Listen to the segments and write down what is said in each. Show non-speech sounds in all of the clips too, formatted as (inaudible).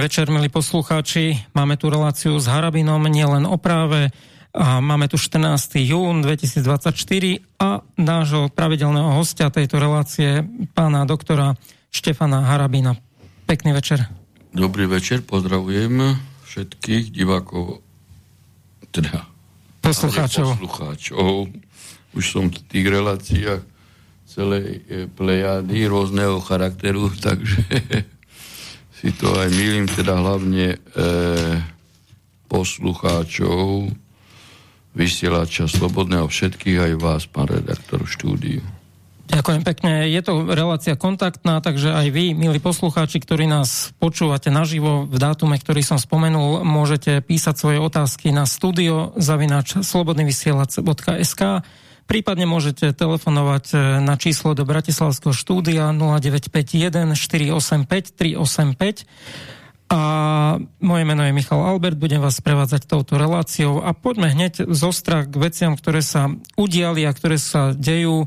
Večer, milí poslucháči. Máme tu reláciu s Harabinom nielen o práve. A máme tu 14. jún 2024 a nášho pravidelného hostia tejto relácie, pána doktora Štefana Harabina. Pekný večer. Dobrý večer, pozdravujem všetkých divákov, teda poslucháčov. poslucháčov. Už som v tých reláciách celej e, plejady rôzneho charakteru, (laughs) takže si to aj milím, teda hlavne e, poslucháčov, vysielača Slobodného všetkých, aj vás, pán redaktor štúdiu. Ďakujem pekne. Je to relácia kontaktná, takže aj vy, milí poslucháči, ktorí nás počúvate naživo v dátume, ktorý som spomenul, môžete písať svoje otázky na studio zavinač slobodnyvysielac.sk Prípadne môžete telefonovať e, na číslo do Bratislavského štúdia 0951 485 385 a moje meno je Michal Albert, budem vás prevádzať touto reláciou. A poďme hneď zo strach k veciam, ktoré sa udiali a ktoré sa dejú. E,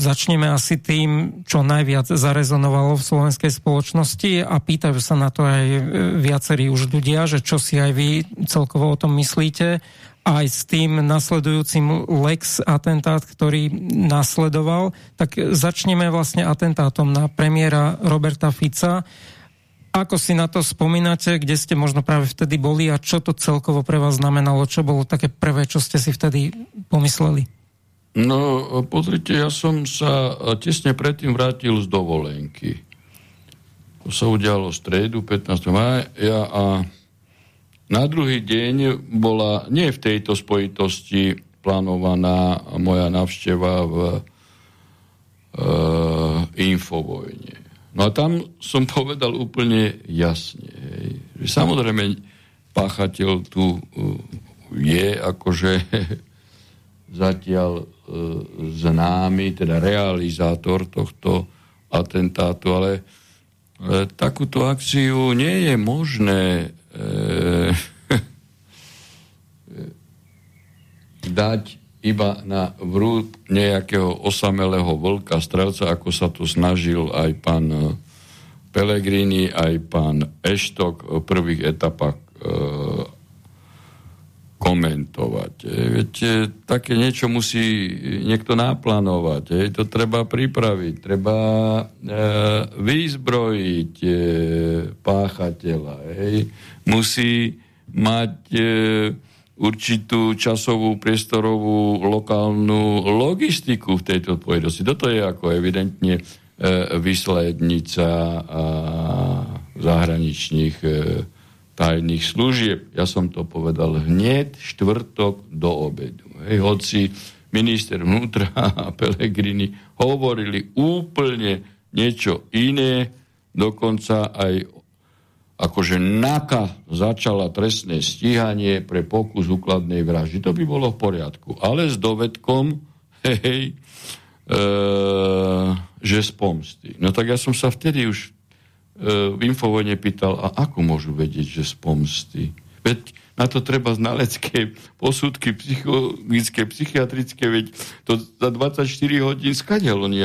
začneme asi tým, čo najviac zarezonovalo v slovenskej spoločnosti a pýtajú sa na to aj e, viacerí už ľudia, že čo si aj vy celkovo o tom myslíte aj s tým nasledujúcim Lex atentát, ktorý nasledoval, tak začneme vlastne atentátom na premiéra Roberta Fica. Ako si na to spomínate, kde ste možno práve vtedy boli a čo to celkovo pre vás znamenalo? Čo bolo také prvé, čo ste si vtedy pomysleli? No, pozrite, ja som sa tesne predtým vrátil z dovolenky. To sa udialo v stredu, 15. maja a na druhý deň bola nie v tejto spojitosti plánovaná moja návšteva v e, Infovojne. No a tam som (laughs) povedal úplne jasne, hej, že samozrejme páchateľ tu e, je akože (laughs) zatiaľ e, známy, teda realizátor tohto atentátu, ale e, takúto akciu nie je možné (laughs) dať iba na vrúd nejakého osamelého vlka, strelca, ako sa to snažil aj pán e, Pelegrini, aj pán Eštok v prvých etapách e, viete, také niečo musí niekto naplánovať. E, to treba pripraviť. Treba e, vyzbrojiť e, páchateľa. E, musí mať e, určitú časovú, priestorovú, lokálnu logistiku v tejto odpovednosti. Toto je ako evidentne e, vyslednica a zahraničných e, tajných služieb. Ja som to povedal hneď štvrtok do obedu. Hej, hoci minister vnútra (laughs) a Pelegrini hovorili úplne niečo iné, dokonca aj akože NAKA začala trestné stíhanie pre pokus úkladnej vraždy. To by bolo v poriadku. Ale s dovedkom, (laughs) hej, e, že z pomsty. No tak ja som sa vtedy už v Infovojne pýtal, a ako môžu vedieť, že z pomsty? Veď na to treba znalecké posudky psychologické, psychiatrické, veď to za 24 hodín skadiaľ oni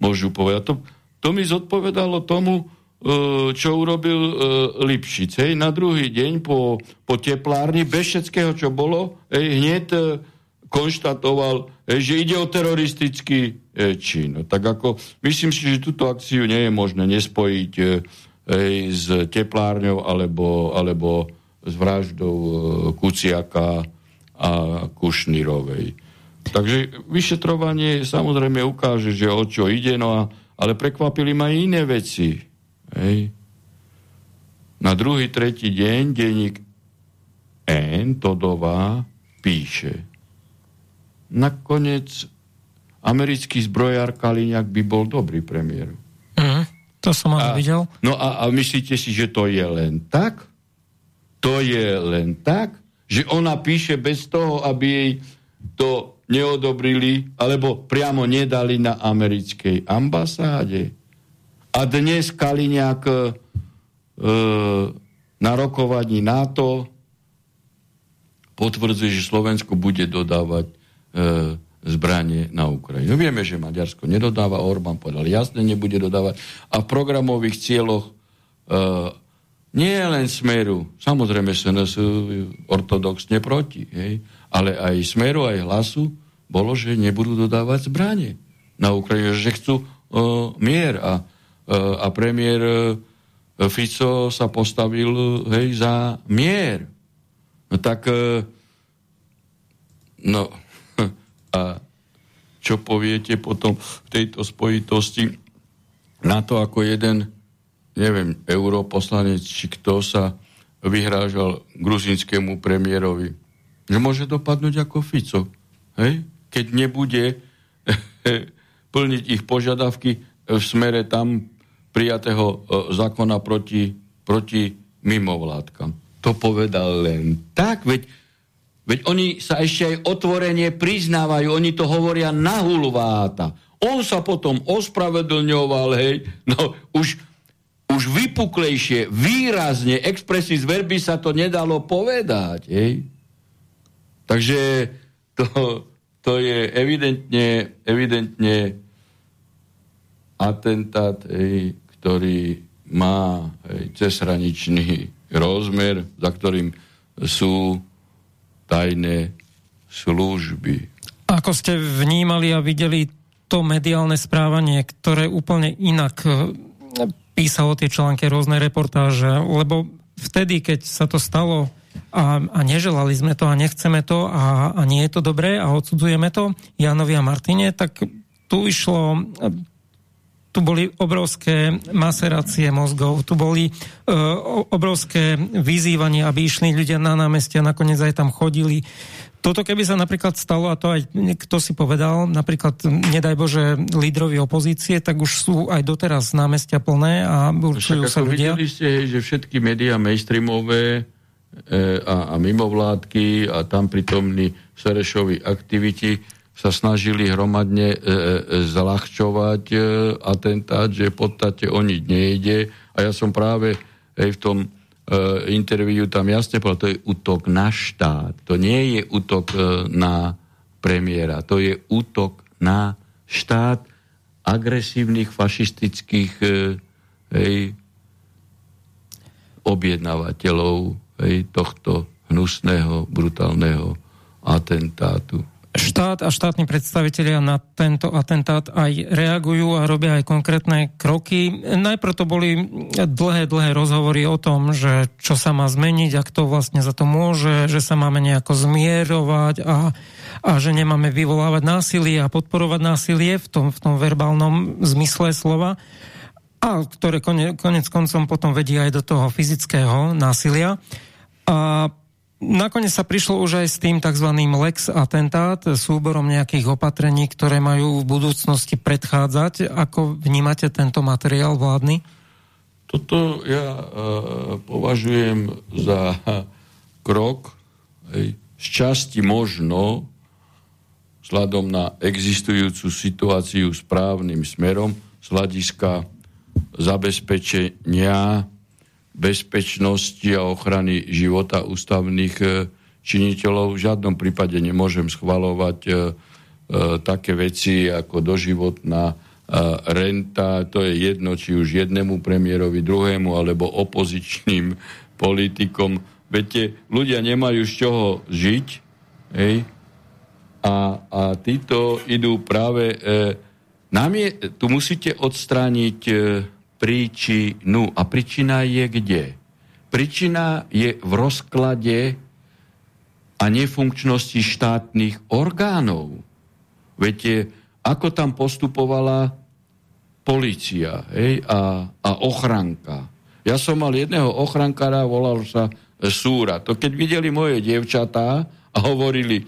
môžu povedať. To, to mi zodpovedalo tomu, E, čo urobil e, Lipšic. Hej. Na druhý deň po, po teplárni, bez všetkého, čo bolo, hej, hneď e, konštatoval, hej, že ide o teroristický čin. No, tak ako, myslím si, že túto akciu nie je možné nespojiť hej, s teplárňou alebo, alebo s vraždou Kuciaka a Kušnírovej. Takže vyšetrovanie samozrejme ukáže, že o čo ide, no a, ale prekvapili ma iné veci. Hej. Na druhý, tretí deň denník N. Todová píše. Nakoniec americký zbrojár Kaliňák by bol dobrý premiér. Mm, to som ale videl. No a, a myslíte si, že to je len tak? To je len tak? Že ona píše bez toho, aby jej to neodobrili, alebo priamo nedali na americkej ambasáde? A dnes Kaliňák e, na rokovaní NATO potvrdzuje, že Slovensko bude dodávať e, zbranie na Ukrajinu. Vieme, že Maďarsko nedodáva, Orbán povedal jasne, nebude dodávať. A v programových cieľoch e, nie len Smeru, samozrejme SNS ortodoxne proti, hej, ale aj Smeru, aj Hlasu bolo, že nebudú dodávať zbranie na Ukrajinu, že chcú uh, mier a, uh, a premiér uh, Fico sa postavil hej, za mier. No tak uh, no a čo poviete potom v tejto spojitosti na to, ako jeden neviem, europoslanec, či kto sa vyhrážal gruzinskému premiérovi. Že môže dopadnúť ako Fico. Hej? Keď nebude (laughs) plniť ich požiadavky v smere tam prijatého e, zákona proti, proti mimovládkam. To povedal len tak, veď, veď oni sa ešte aj otvorene priznávajú, oni to hovoria na hulváta. On sa potom ospravedlňoval, hej, no už už vypuklejšie, výrazne, expresis verbi sa to nedalo povedať. Hej? Takže to, to je evidentne, evidentne atentát, hej, ktorý má hej, cezhraničný rozmer, za ktorým sú tajné služby. Ako ste vnímali a videli to mediálne správanie, ktoré úplne inak písalo tie články, rôzne reportáže, lebo vtedy, keď sa to stalo a, a neželali sme to a nechceme to a, a nie je to dobré a odsudzujeme to Janovi a Martine, tak tu išlo tu boli obrovské maserácie mozgov, tu boli uh, obrovské vyzývania, aby išli ľudia na námestia, nakoniec aj tam chodili. Toto keby sa napríklad stalo, a to aj kto si povedal, napríklad, nedaj Bože, lídrovi opozície, tak už sú aj doteraz námestia plné a určujú sa ľudia. Videli ste, že všetky médiá mainstreamové e, a, a mimovládky a tam prítomní Serešovi aktiviti sa snažili hromadne e, e, zľahčovať e, atentát, že v podstate o nič nejde. A ja som práve aj v tom uh, interviu tam jasne povedal, to je útok na štát. To nie je útok uh, na premiéra, to je útok na štát agresívnych fašistických uh, hej, objednávateľov hej, tohto hnusného, brutálneho atentátu štát a štátni predstavitelia na tento atentát aj reagujú a robia aj konkrétne kroky. Najprv to boli dlhé, dlhé rozhovory o tom, že čo sa má zmeniť a kto vlastne za to môže, že sa máme nejako zmierovať a, a že nemáme vyvolávať násilie a podporovať násilie v tom, v tom verbálnom zmysle slova a ktoré konec, koncom potom vedie aj do toho fyzického násilia. A Nakoniec sa prišlo už aj s tým tzv. lex atentát, súborom nejakých opatrení, ktoré majú v budúcnosti predchádzať. Ako vnímate tento materiál vládny? Toto ja uh, považujem za krok, hej, z časti možno, vzhľadom na existujúcu situáciu správnym smerom, z hľadiska zabezpečenia bezpečnosti a ochrany života ústavných e, činiteľov. V žiadnom prípade nemôžem schvalovať e, e, také veci ako doživotná renta, to je jedno, či už jednému premiérovi, druhému, alebo opozičným (laughs) politikom. Viete, ľudia nemajú z čoho žiť, hej? A, a títo idú práve... E, nám je, tu musíte odstrániť e, príčinu. A príčina je kde? Príčina je v rozklade a nefunkčnosti štátnych orgánov. Viete, ako tam postupovala policia hej, a, a ochranka. Ja som mal jedného ochrankára, volal sa Súra. To keď videli moje dievčatá a hovorili,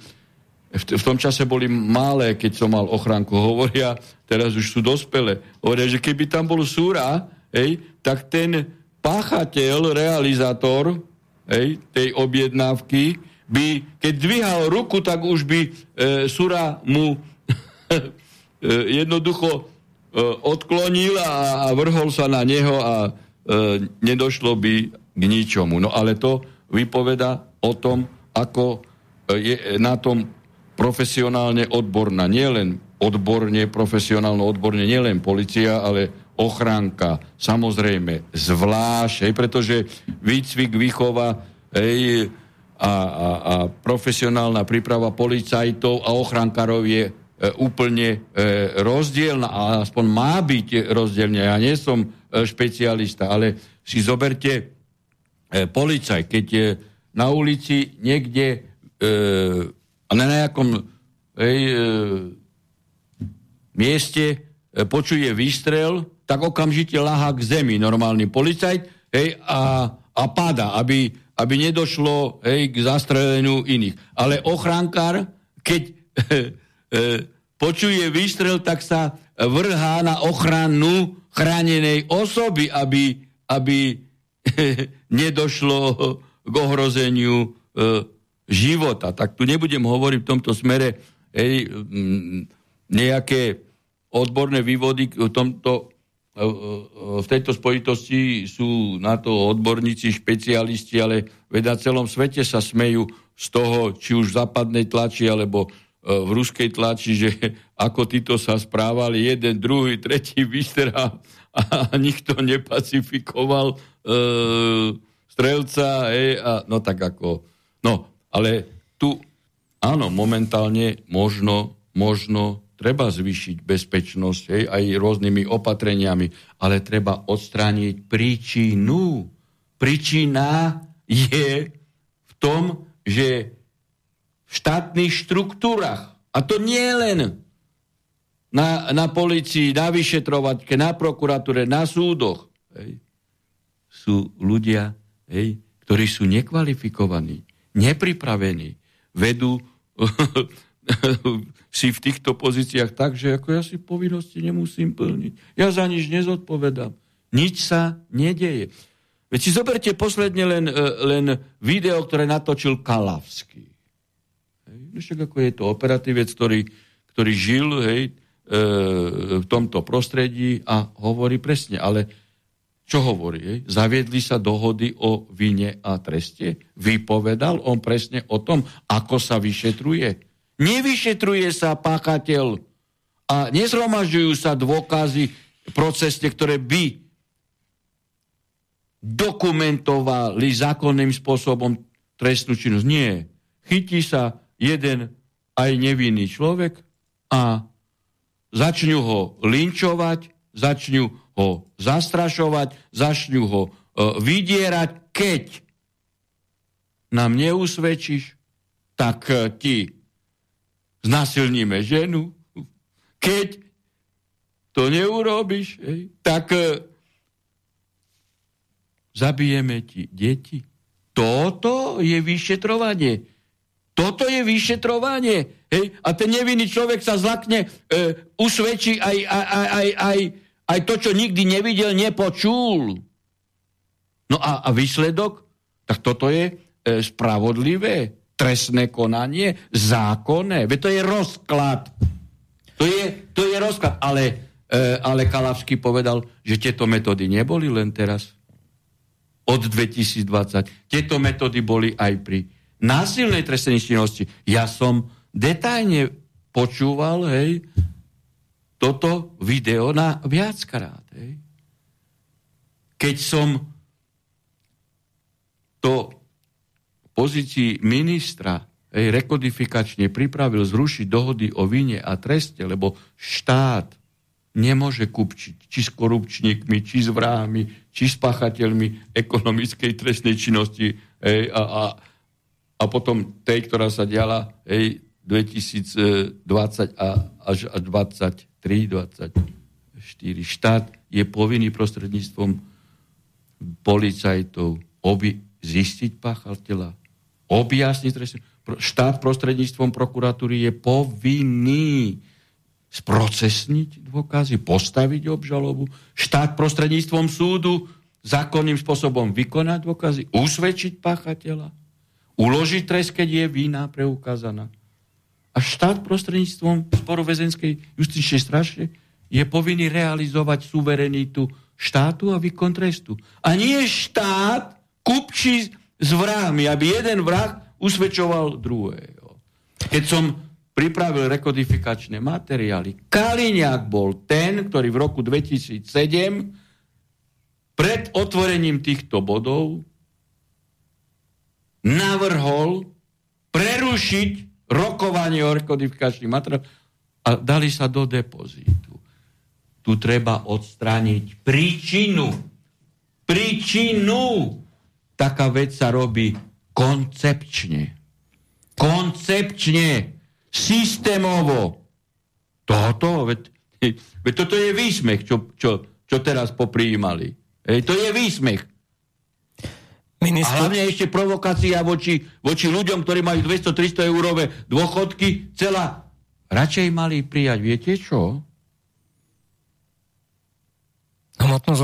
v, v tom čase boli malé, keď som mal ochranku, hovoria, teraz už sú dospelé, hovoria, že keby tam bol súra, hej, tak ten páchateľ, realizátor hej, tej objednávky, by, keď dvíhal ruku, tak už by e, súra mu (laughs) e, jednoducho e, odklonil a, a vrhol sa na neho a e, nedošlo by k ničomu. No ale to vypoveda o tom, ako e, je na tom profesionálne odborná, nielen odborne, profesionálno odborne, nielen policia, ale ochránka samozrejme zvlášť, hej, pretože výcvik, výchova hej, a, a, a profesionálna príprava policajtov a ochránkarov je e, úplne e, rozdielna, a aspoň má byť rozdielne. Ja nie som e, špecialista, ale si zoberte e, policaj, keď je na ulici niekde e, a na nejakom hej, e, mieste e, počuje výstrel, tak okamžite láha k zemi normálny policajt hej, a, a pada, aby, aby nedošlo hej, k zastreleniu iných. Ale ochránkar, keď e, (laughs) e, počuje výstrel, tak sa vrhá na ochranu chránenej osoby, aby, aby (laughs) nedošlo k ohrozeniu e, života. Tak tu nebudem hovoriť v tomto smere hej, m, nejaké odborné vývody v tomto E, e, v tejto spojitosti sú na to odborníci, špecialisti, ale veď na celom svete sa smejú z toho, či už v západnej tlači, alebo e, v ruskej tlači, že (laughs) ako títo sa správali, jeden, druhý, tretí vystrá (laughs) a nikto nepacifikoval e, strelca, e, a, no tak ako, no, ale tu, áno, momentálne možno, možno treba zvýšiť bezpečnosť hej, aj rôznymi opatreniami, ale treba odstrániť príčinu. Príčina je v tom, že v štátnych štruktúrach, a to nie len na, na policii, na vyšetrovačke, na prokuratúre, na súdoch, hej, sú ľudia, hej, ktorí sú nekvalifikovaní, nepripravení, vedú (laughs) si v týchto pozíciách tak, že ako ja si povinnosti nemusím plniť. Ja za nič nezodpovedám. Nič sa nedeje. Veď si zoberte posledne len, e, len video, ktoré natočil Kalavský. Hej. No však ako je to operatívec, ktorý, ktorý žil hej, e, v tomto prostredí a hovorí presne. Ale čo hovorí? Zaviedli sa dohody o vine a treste? Vypovedal on presne o tom, ako sa vyšetruje? Nevyšetruje sa páchateľ a nezhromažďujú sa dôkazy procesne, ktoré by dokumentovali zákonným spôsobom trestnú činnosť. Nie. Chytí sa jeden aj nevinný človek a začnú ho linčovať, začnú ho zastrašovať, začnú ho e, vydierať. Keď nám neusvedčíš, tak e, ti znasilníme ženu. Keď to neurobiš, tak e, zabijeme ti deti. Toto je vyšetrovanie. Toto je vyšetrovanie. Hej? A ten nevinný človek sa zlakne, e, usvedčí aj, aj, aj, aj, aj to, čo nikdy nevidel, nepočul. No a, a výsledok? Tak toto je e, spravodlivé trestné konanie, zákonné. Veď to je rozklad. To je, to je rozklad. Ale, e, ale Kalavský povedal, že tieto metódy neboli len teraz. Od 2020. Tieto metódy boli aj pri násilnej trestnej činnosti. Ja som detajne počúval, hej, toto video na viackrát. Hej. Keď som to pozícii ministra ej, rekodifikačne pripravil zrušiť dohody o vine a treste, lebo štát nemôže kupčiť či s korupčníkmi, či s vrahmi, či s pachateľmi ekonomickej trestnej činnosti ej, a, a, a potom tej, ktorá sa diala ej, 2020 a, až, až 23, 24. Štát je povinný prostredníctvom policajtov obi zistiť páchateľa, objasniť trestný. Štát prostredníctvom prokuratúry je povinný sprocesniť dôkazy, postaviť obžalobu. Štát prostredníctvom súdu zákonným spôsobom vykonať dôkazy, usvedčiť páchateľa, uložiť trest, keď je vína preukázaná. A štát prostredníctvom sporu väzenskej justičnej strašne je povinný realizovať suverenitu štátu a výkon trestu. A nie štát kupčí s vrahmi, aby jeden vrah usvedčoval druhého. Keď som pripravil rekodifikačné materiály. Kaliňák bol ten, ktorý v roku 2007 pred otvorením týchto bodov navrhol prerušiť rokovanie o rekodifikačných materiáloch a dali sa do depozítu. Tu treba odstrániť príčinu. Príčinu! Taká vec sa robí koncepčne. Koncepčne. Systémovo. Toto, veď, veď toto je výsmech, čo, čo, čo teraz poprijímali. Ej, to je výsmech. Minister... A hlavne ešte provokácia voči, voči ľuďom, ktorí majú 200-300 eurové dôchodky, celá. Radšej mali prijať, viete čo?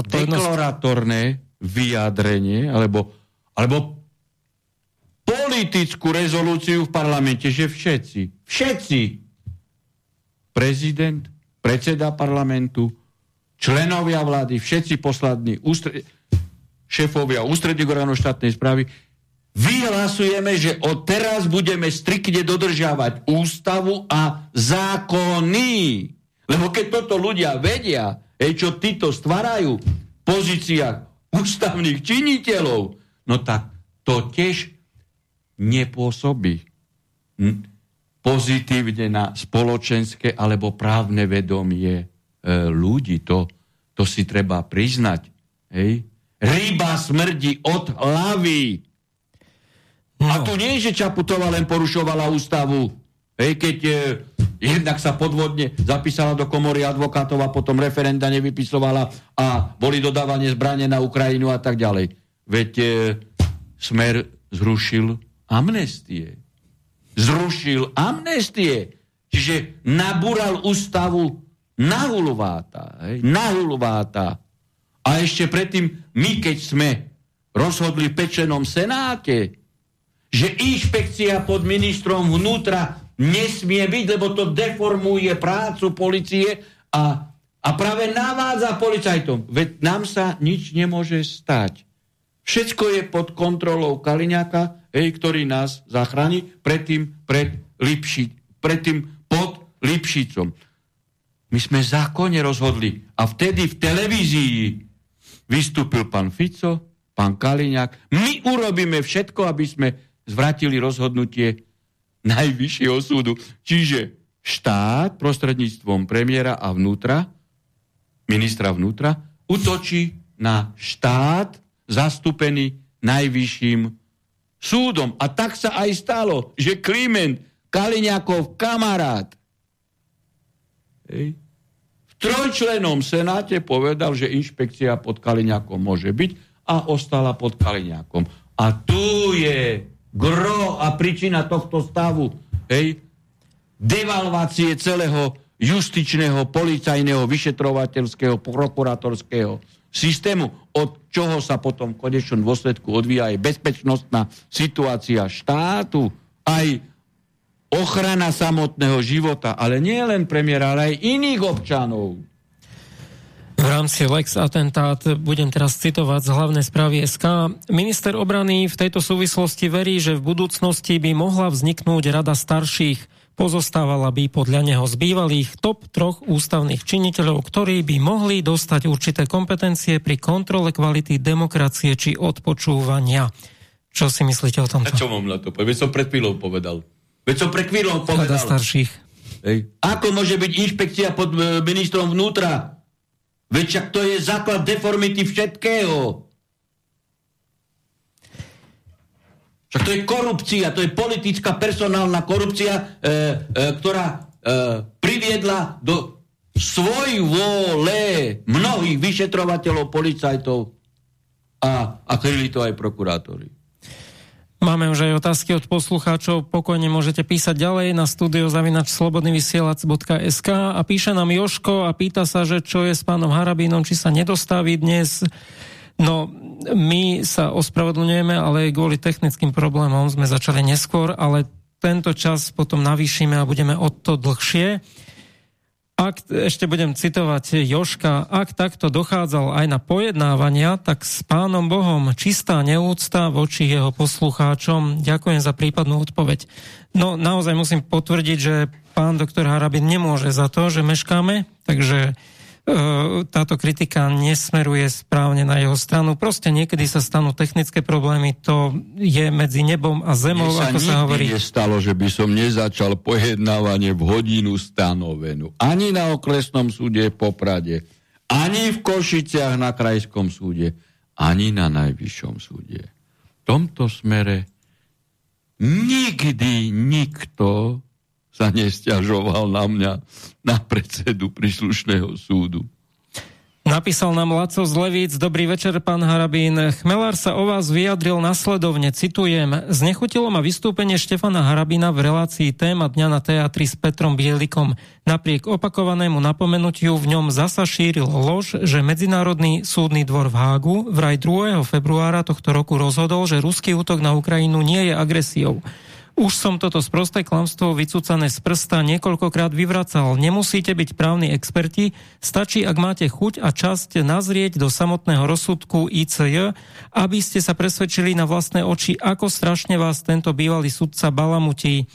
Deklaratórne vyjadrenie, alebo, alebo politickú rezolúciu v parlamente, že všetci, všetci, prezident, predseda parlamentu, členovia vlády, všetci poslední, ústre, šéfovia ústredných orgánov štátnej správy, vyhlasujeme, že od teraz budeme striktne dodržiavať ústavu a zákony. Lebo keď toto ľudia vedia, ej, čo títo stvárajú v pozíciách ústavných činiteľov, no tak to tiež nepôsobí pozitívne na spoločenské alebo právne vedomie e, ľudí. To, to si treba priznať. Hej? Ryba smrdí od hlavy. No. A tu nie je, že Čaputová len porušovala ústavu. Hej, keď e, jednak sa podvodne zapísala do komory advokátov a potom referenda nevypisovala a boli dodávanie zbranie na Ukrajinu a tak ďalej. Veď e, Smer zrušil amnestie. Zrušil amnestie. Čiže nabúral ústavu na hulváta. Hej, na hulváta. A ešte predtým, my keď sme rozhodli v pečenom senáte, že inšpekcia pod ministrom vnútra nesmie byť, lebo to deformuje prácu policie a, a práve navádza policajtom. Veď nám sa nič nemôže stať. Všetko je pod kontrolou Kaliňaka, hej, ktorý nás zachráni predtým pred Lipši, predtým pod Lipšicom. My sme zákonne rozhodli a vtedy v televízii vystúpil pán Fico, pán Kaliňák. My urobíme všetko, aby sme zvratili rozhodnutie Najvyššieho súdu. Čiže štát prostredníctvom premiéra a vnútra, ministra vnútra, utočí na štát zastúpený Najvyšším súdom. A tak sa aj stalo, že Kliment, Kaliňákov kamarát, hej, trojčlenom senáte povedal, že inšpekcia pod Kaliňakom môže byť a ostala pod Kaliňakom. A tu je gro a príčina tohto stavu, hej, devalvácie celého justičného, policajného, vyšetrovateľského, prokuratorského systému, od čoho sa potom v konečnom dôsledku odvíja aj bezpečnostná situácia štátu, aj ochrana samotného života, ale nie len premiéra, ale aj iných občanov. V rámci Lex atentát budem teraz citovať z hlavnej správy SK. Minister obrany v tejto súvislosti verí, že v budúcnosti by mohla vzniknúť rada starších. Pozostávala by podľa neho z bývalých top troch ústavných činiteľov, ktorí by mohli dostať určité kompetencie pri kontrole kvality demokracie či odpočúvania. Čo si myslíte o tomto? A čo mám na to povedať? Som pred chvíľou povedal. Veď som pre chvíľou povedal. starších. Hej. Ako môže byť inšpekcia pod e, ministrom vnútra? Veď však to je základ deformity všetkého. Však to je korupcia, to je politická personálna korupcia, e, e, ktorá e, priviedla do svoj vôle mnohých vyšetrovateľov, policajtov a, a kryli to aj prokurátori. Máme už aj otázky od poslucháčov, pokojne môžete písať ďalej na studiozavinačslobodnyvysielac.sk a píše nám Joško a pýta sa, že čo je s pánom Harabínom, či sa nedostaví dnes. No, my sa ospravedlňujeme, ale kvôli technickým problémom sme začali neskôr, ale tento čas potom navýšime a budeme o to dlhšie. Ak, ešte budem citovať Joška, ak takto dochádzal aj na pojednávania, tak s pánom Bohom čistá neúcta voči jeho poslucháčom. Ďakujem za prípadnú odpoveď. No naozaj musím potvrdiť, že pán doktor Harabin nemôže za to, že meškáme, takže táto kritika nesmeruje správne na jeho stranu. Proste niekedy sa stanú technické problémy, to je medzi nebom a zemou, Mne sa ako sa hovorí. nestalo, že by som nezačal pojednávanie v hodinu stanovenú. Ani na okresnom súde v Poprade, ani v Košiciach na krajskom súde, ani na najvyššom súde. V tomto smere nikdy nikto sa nestiažoval na mňa, na predsedu príslušného súdu. Napísal nám Laco z Levíc, dobrý večer, pán Harabín. Chmelár sa o vás vyjadril nasledovne, citujem, znechutilo ma vystúpenie Štefana Harabína v relácii téma dňa na teatri s Petrom Bielikom. Napriek opakovanému napomenutiu v ňom zasa šíril lož, že Medzinárodný súdny dvor v Hágu vraj 2. februára tohto roku rozhodol, že ruský útok na Ukrajinu nie je agresiou. Už som toto sprosté klamstvo vycúcané z prsta niekoľkokrát vyvracal. Nemusíte byť právni experti, stačí, ak máte chuť a časť nazrieť do samotného rozsudku ICJ, aby ste sa presvedčili na vlastné oči, ako strašne vás tento bývalý sudca balamutí.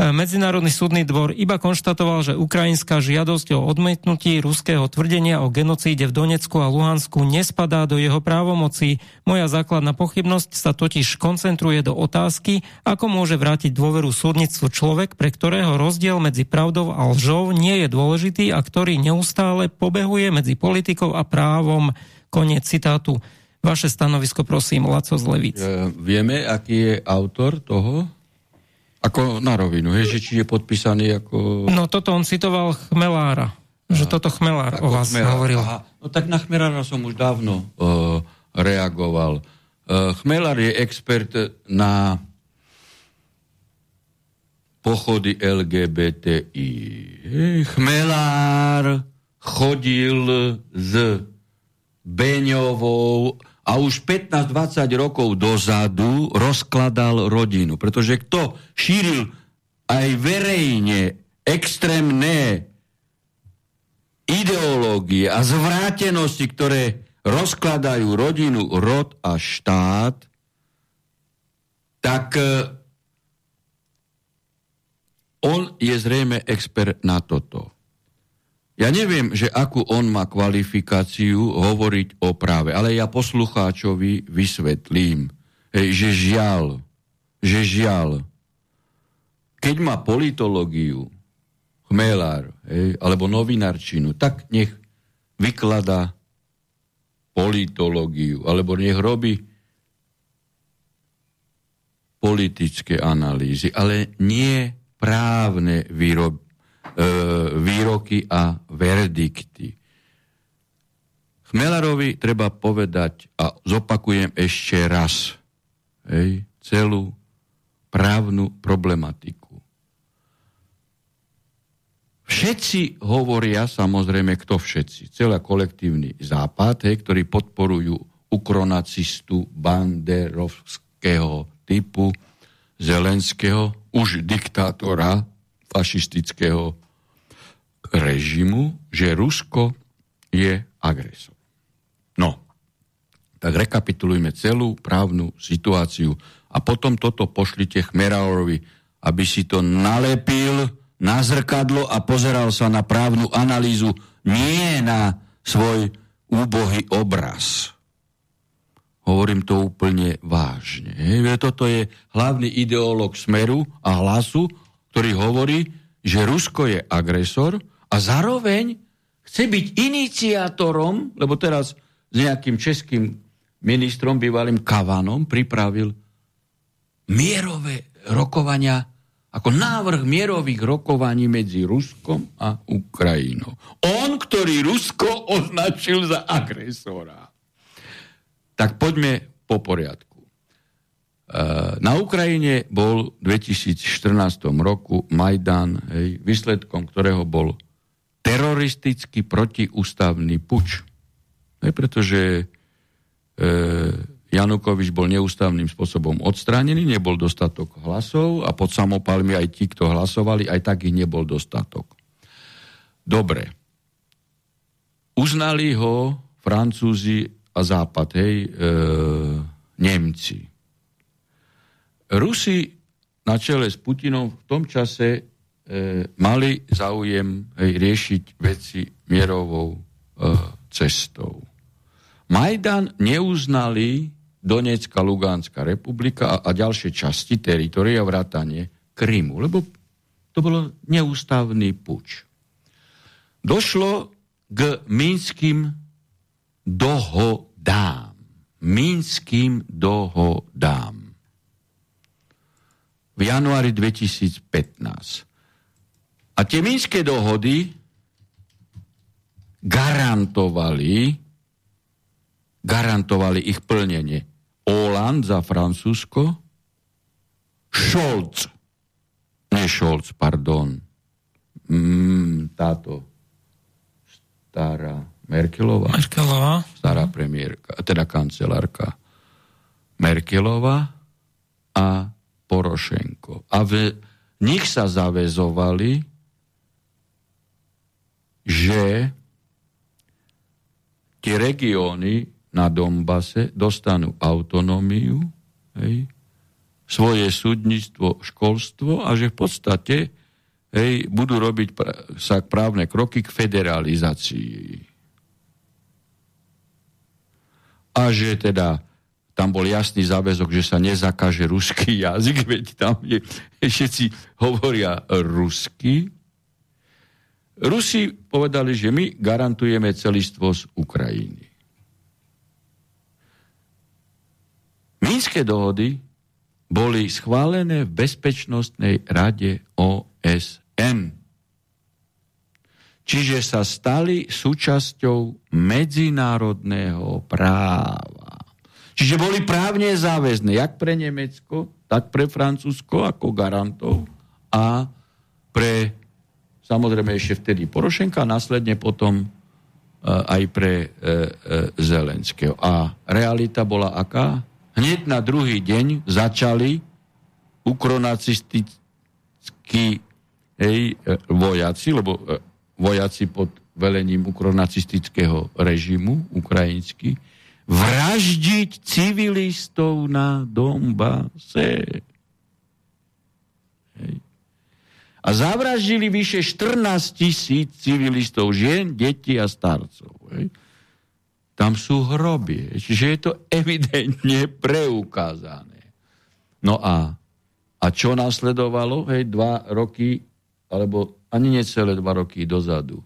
E, Medzinárodný súdny dvor iba konštatoval, že ukrajinská žiadosť o odmietnutí ruského tvrdenia o genocíde v Donecku a Luhansku nespadá do jeho právomocí. Moja základná pochybnosť sa totiž koncentruje do otázky, ako môže vrátiť dôveru súdnictvu človek, pre ktorého rozdiel medzi pravdou a lžou nie je dôležitý a ktorý neustále pobehuje medzi politikou a právom. Koniec citátu. Vaše stanovisko, prosím, Laco z Levic. E, vieme, aký je autor toho? Ako na rovinu, je, že či je podpísaný ako... No toto on citoval Chmelára. Že toto Chmelár o vás Chmelár. hovoril. Aha, no tak na Chmelára som už dávno uh, reagoval. Uh, Chmelár je expert na pochody LGBTI. Chmelár chodil s Beňovou a už 15-20 rokov dozadu rozkladal rodinu. Pretože kto šíril aj verejne extrémne ideológie a zvrátenosti, ktoré rozkladajú rodinu, rod a štát, tak e, on je zrejme expert na toto. Ja neviem, že akú on má kvalifikáciu hovoriť o práve, ale ja poslucháčovi vysvetlím, že žiaľ, že žiaľ, keď má politológiu, chmelár, hej, alebo novinárčinu, tak nech vyklada politológiu, alebo nech robí politické analýzy, ale nie právne výroby. E, výroky a verdikty. Chmelarovi treba povedať, a zopakujem ešte raz, hej, celú právnu problematiku. Všetci hovoria, samozrejme, kto všetci, celá kolektívny západ, hej, ktorí podporujú ukronacistu banderovského typu Zelenského, už diktátora fašistického režimu, že Rusko je agresor. No, tak rekapitulujme celú právnu situáciu a potom toto pošlite Chmeralovi, aby si to nalepil na zrkadlo a pozeral sa na právnu analýzu, nie na svoj úbohý obraz. Hovorím to úplne vážne. Toto je hlavný ideológ Smeru a hlasu, ktorý hovorí, že Rusko je agresor a zároveň chce byť iniciátorom, lebo teraz s nejakým českým ministrom, bývalým Kavanom, pripravil mierové rokovania, ako návrh mierových rokovaní medzi Ruskom a Ukrajinou. On, ktorý Rusko označil za agresora. Tak poďme po poriadku. E, na Ukrajine bol v 2014 roku Majdan, hej, výsledkom ktorého bol teroristický protiústavný puč. Ne, pretože e, Janukovič bol neústavným spôsobom odstránený, nebol dostatok hlasov a pod samopalmi aj tí, kto hlasovali, aj tak ich nebol dostatok. Dobre. Uznali ho Francúzi a Západ, hej, e, Nemci. Rusi na čele s Putinom v tom čase e, mali záujem hej, riešiť veci mierovou e, cestou. Majdan neuznali Donetská, Lugánska republika a, a ďalšie časti teritoria vrátanie Krymu, lebo to bolo neústavný puč. Došlo k minským dohodám. Minským dohodám. V januári 2015. A tie minské dohody garantovali garantovali ich plnenie. Holand za Francúzsko, Scholz, ne Scholz, pardon, mm, táto stará Merkelová. Merkelová. Stará premiérka, teda kancelárka Merkelová a Porošenko. A v nich sa zavezovali, že tie regióny na Dombase dostanú autonómiu, hej, svoje súdnictvo, školstvo a že v podstate hej, budú robiť sa právne kroky k federalizácii. A že teda tam bol jasný záväzok, že sa nezakaže ruský (laughs) jazyk, veď tam je, všetci hovoria rusky. Rusi povedali, že my garantujeme celistvosť Ukrajiny. Mínske dohody boli schválené v Bezpečnostnej rade OSN. Čiže sa stali súčasťou medzinárodného práva. Čiže boli právne záväzné, jak pre Nemecko, tak pre Francúzsko ako garantov a pre samozrejme ešte vtedy Porošenka a následne potom e, aj pre e, e, Zelenského. A realita bola aká? hneď na druhý deň začali ukronacistickí hej, vojaci, lebo vojaci pod velením ukronacistického režimu ukrajinský, vraždiť civilistov na Dombase. Hej. A zavraždili vyše 14 tisíc civilistov, žien, detí a starcov. Hej tam sú hroby. Čiže je to (laughs) evidentne preukázané. No a, a čo nasledovalo? Hej, dva roky, alebo ani necelé dva roky dozadu.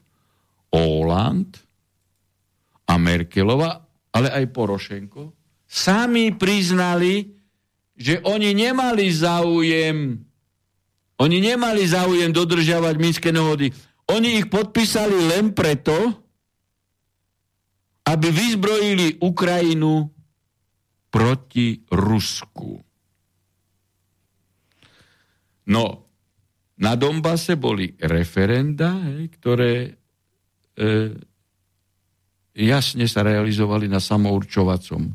Oland a Merkelova, ale aj Porošenko, sami priznali, že oni nemali záujem oni nemali záujem dodržiavať Minské dohody. Oni ich podpísali len preto, aby vyzbrojili Ukrajinu proti Rusku. No, na Dombase boli referenda, ktoré e, jasne sa realizovali na samourčovacom,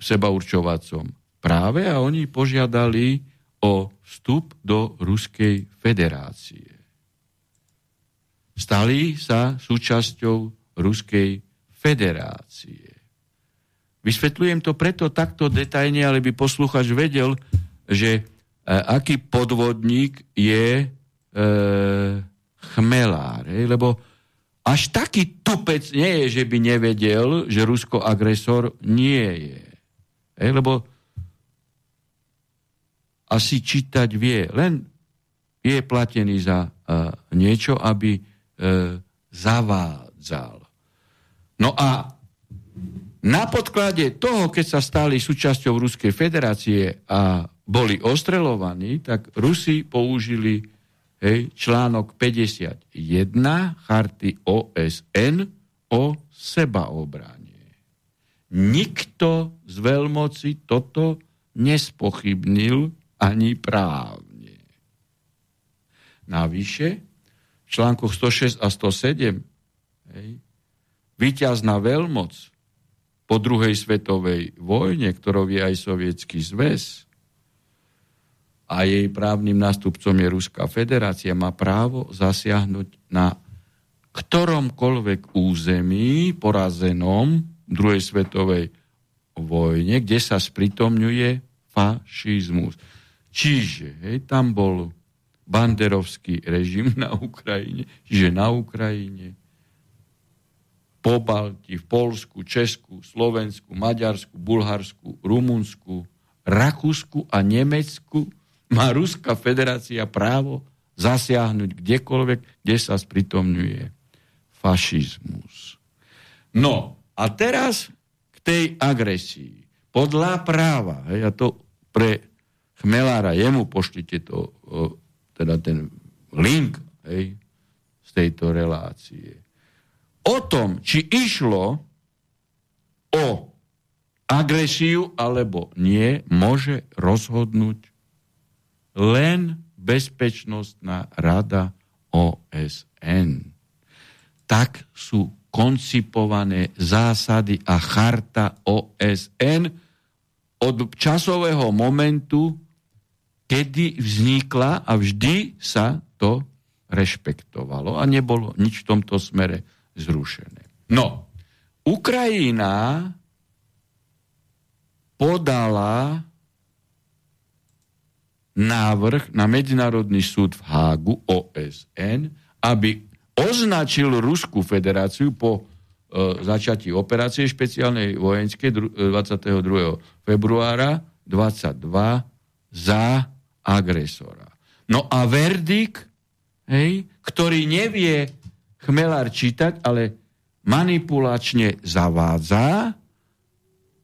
sebaurčovacom práve a oni požiadali o vstup do Ruskej federácie. Stali sa súčasťou Ruskej federácie. Vysvetľujem to preto takto detajne, ale by posluchač vedel, že e, aký podvodník je e, chmelár. Hej? Lebo až taký tupec nie je, že by nevedel, že Rusko agresor nie je. Hej? Lebo asi čítať vie, len je platený za uh, niečo, aby uh, zavádzal. No a na podklade toho, keď sa stali súčasťou Ruskej federácie a boli ostrelovaní, tak Rusi použili hej, článok 51 charty OSN o sebaobrane. Nikto z veľmoci toto nespochybnil ani právne. Navyše, v článkoch 106 a 107 hej, Výťazná veľmoc po druhej svetovej vojne, ktorou je aj sovietský zväz a jej právnym nástupcom je Ruská federácia, má právo zasiahnuť na ktoromkoľvek území porazenom druhej svetovej vojne, kde sa spritomňuje fašizmus. Čiže hej, tam bol banderovský režim na Ukrajine, čiže na Ukrajine, po Balti, v Polsku, Česku, Slovensku, Maďarsku, Bulharsku, Rumunsku, Rakúsku a Nemecku má Ruská federácia právo zasiahnuť kdekoľvek, kde sa spritomňuje fašizmus. No a teraz k tej agresii. Podľa práva, hej, a to pre Chmelára, jemu pošlite to, teda ten link hej, z tejto relácie. O tom, či išlo o agresiu alebo nie, môže rozhodnúť len Bezpečnostná rada OSN. Tak sú koncipované zásady a charta OSN od časového momentu, kedy vznikla a vždy sa to rešpektovalo a nebolo nič v tomto smere zrušené. No, Ukrajina podala návrh na Medzinárodný súd v Hágu OSN, aby označil Ruskú federáciu po e, začatí operácie špeciálnej vojenskej 22. E, februára 22 za agresora. No a verdik, hej, ktorý nevie chmelár čítať, ale manipulačne zavádza,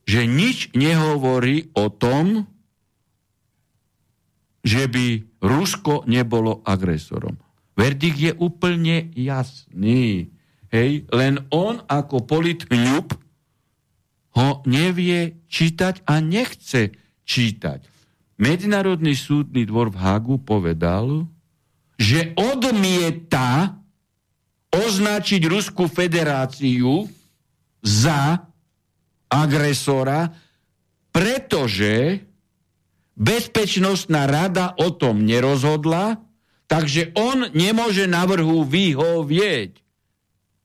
že nič nehovorí o tom, že by Rusko nebolo agresorom. Verdikt je úplne jasný. Hej? Len on ako politňub ho nevie čítať a nechce čítať. Medzinárodný súdny dvor v Hagu povedal, že odmieta označiť Ruskú federáciu za agresora, pretože Bezpečnostná rada o tom nerozhodla, takže on nemôže navrhu vyhovieť.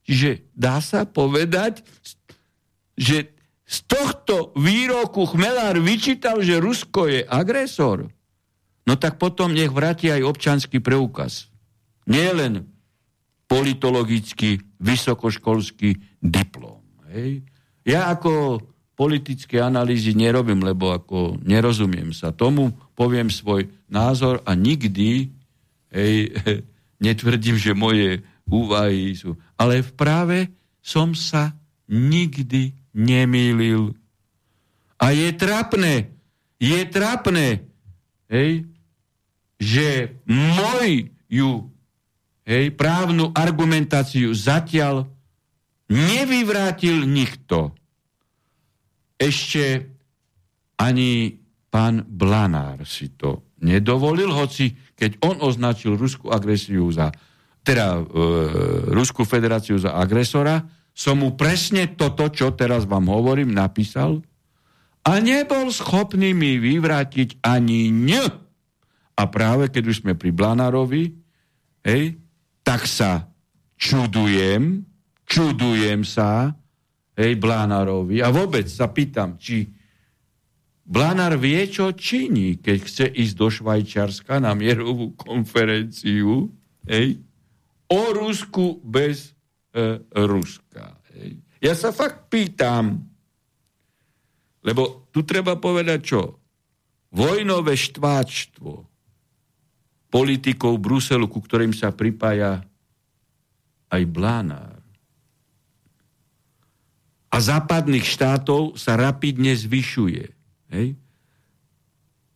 Čiže dá sa povedať, že z tohto výroku Chmelár vyčítal, že Rusko je agresor. No tak potom nech vráti aj občanský preukaz. Nie len politologický, vysokoškolský diplom. Hej. Ja ako politické analýzy nerobím, lebo ako nerozumiem sa tomu, poviem svoj názor a nikdy hej, (laughs) netvrdím, že moje úvahy sú. Ale v práve som sa nikdy nemýlil. A je trapné, je trapné, hej, že moju hej, právnu argumentáciu zatiaľ nevyvrátil nikto ešte ani pán Blanár si to nedovolil, hoci keď on označil ruskú agresiu za, teda e, Ruskú federáciu za agresora, som mu presne toto, čo teraz vám hovorím, napísal a nebol schopný mi vyvrátiť ani ň. A práve keď už sme pri Blanárovi, hej, tak sa čudujem, čudujem sa, hej, Blánarovi. A vôbec sa pýtam, či Blánár vie, čo činí, keď chce ísť do Švajčiarska na mierovú konferenciu hej, o Rusku bez Ruska. Hej. Ja sa fakt pýtam, lebo tu treba povedať čo? Vojnové štváčstvo politikov Bruselu, ku ktorým sa pripája aj Blánár a západných štátov sa rapidne zvyšuje. Hej?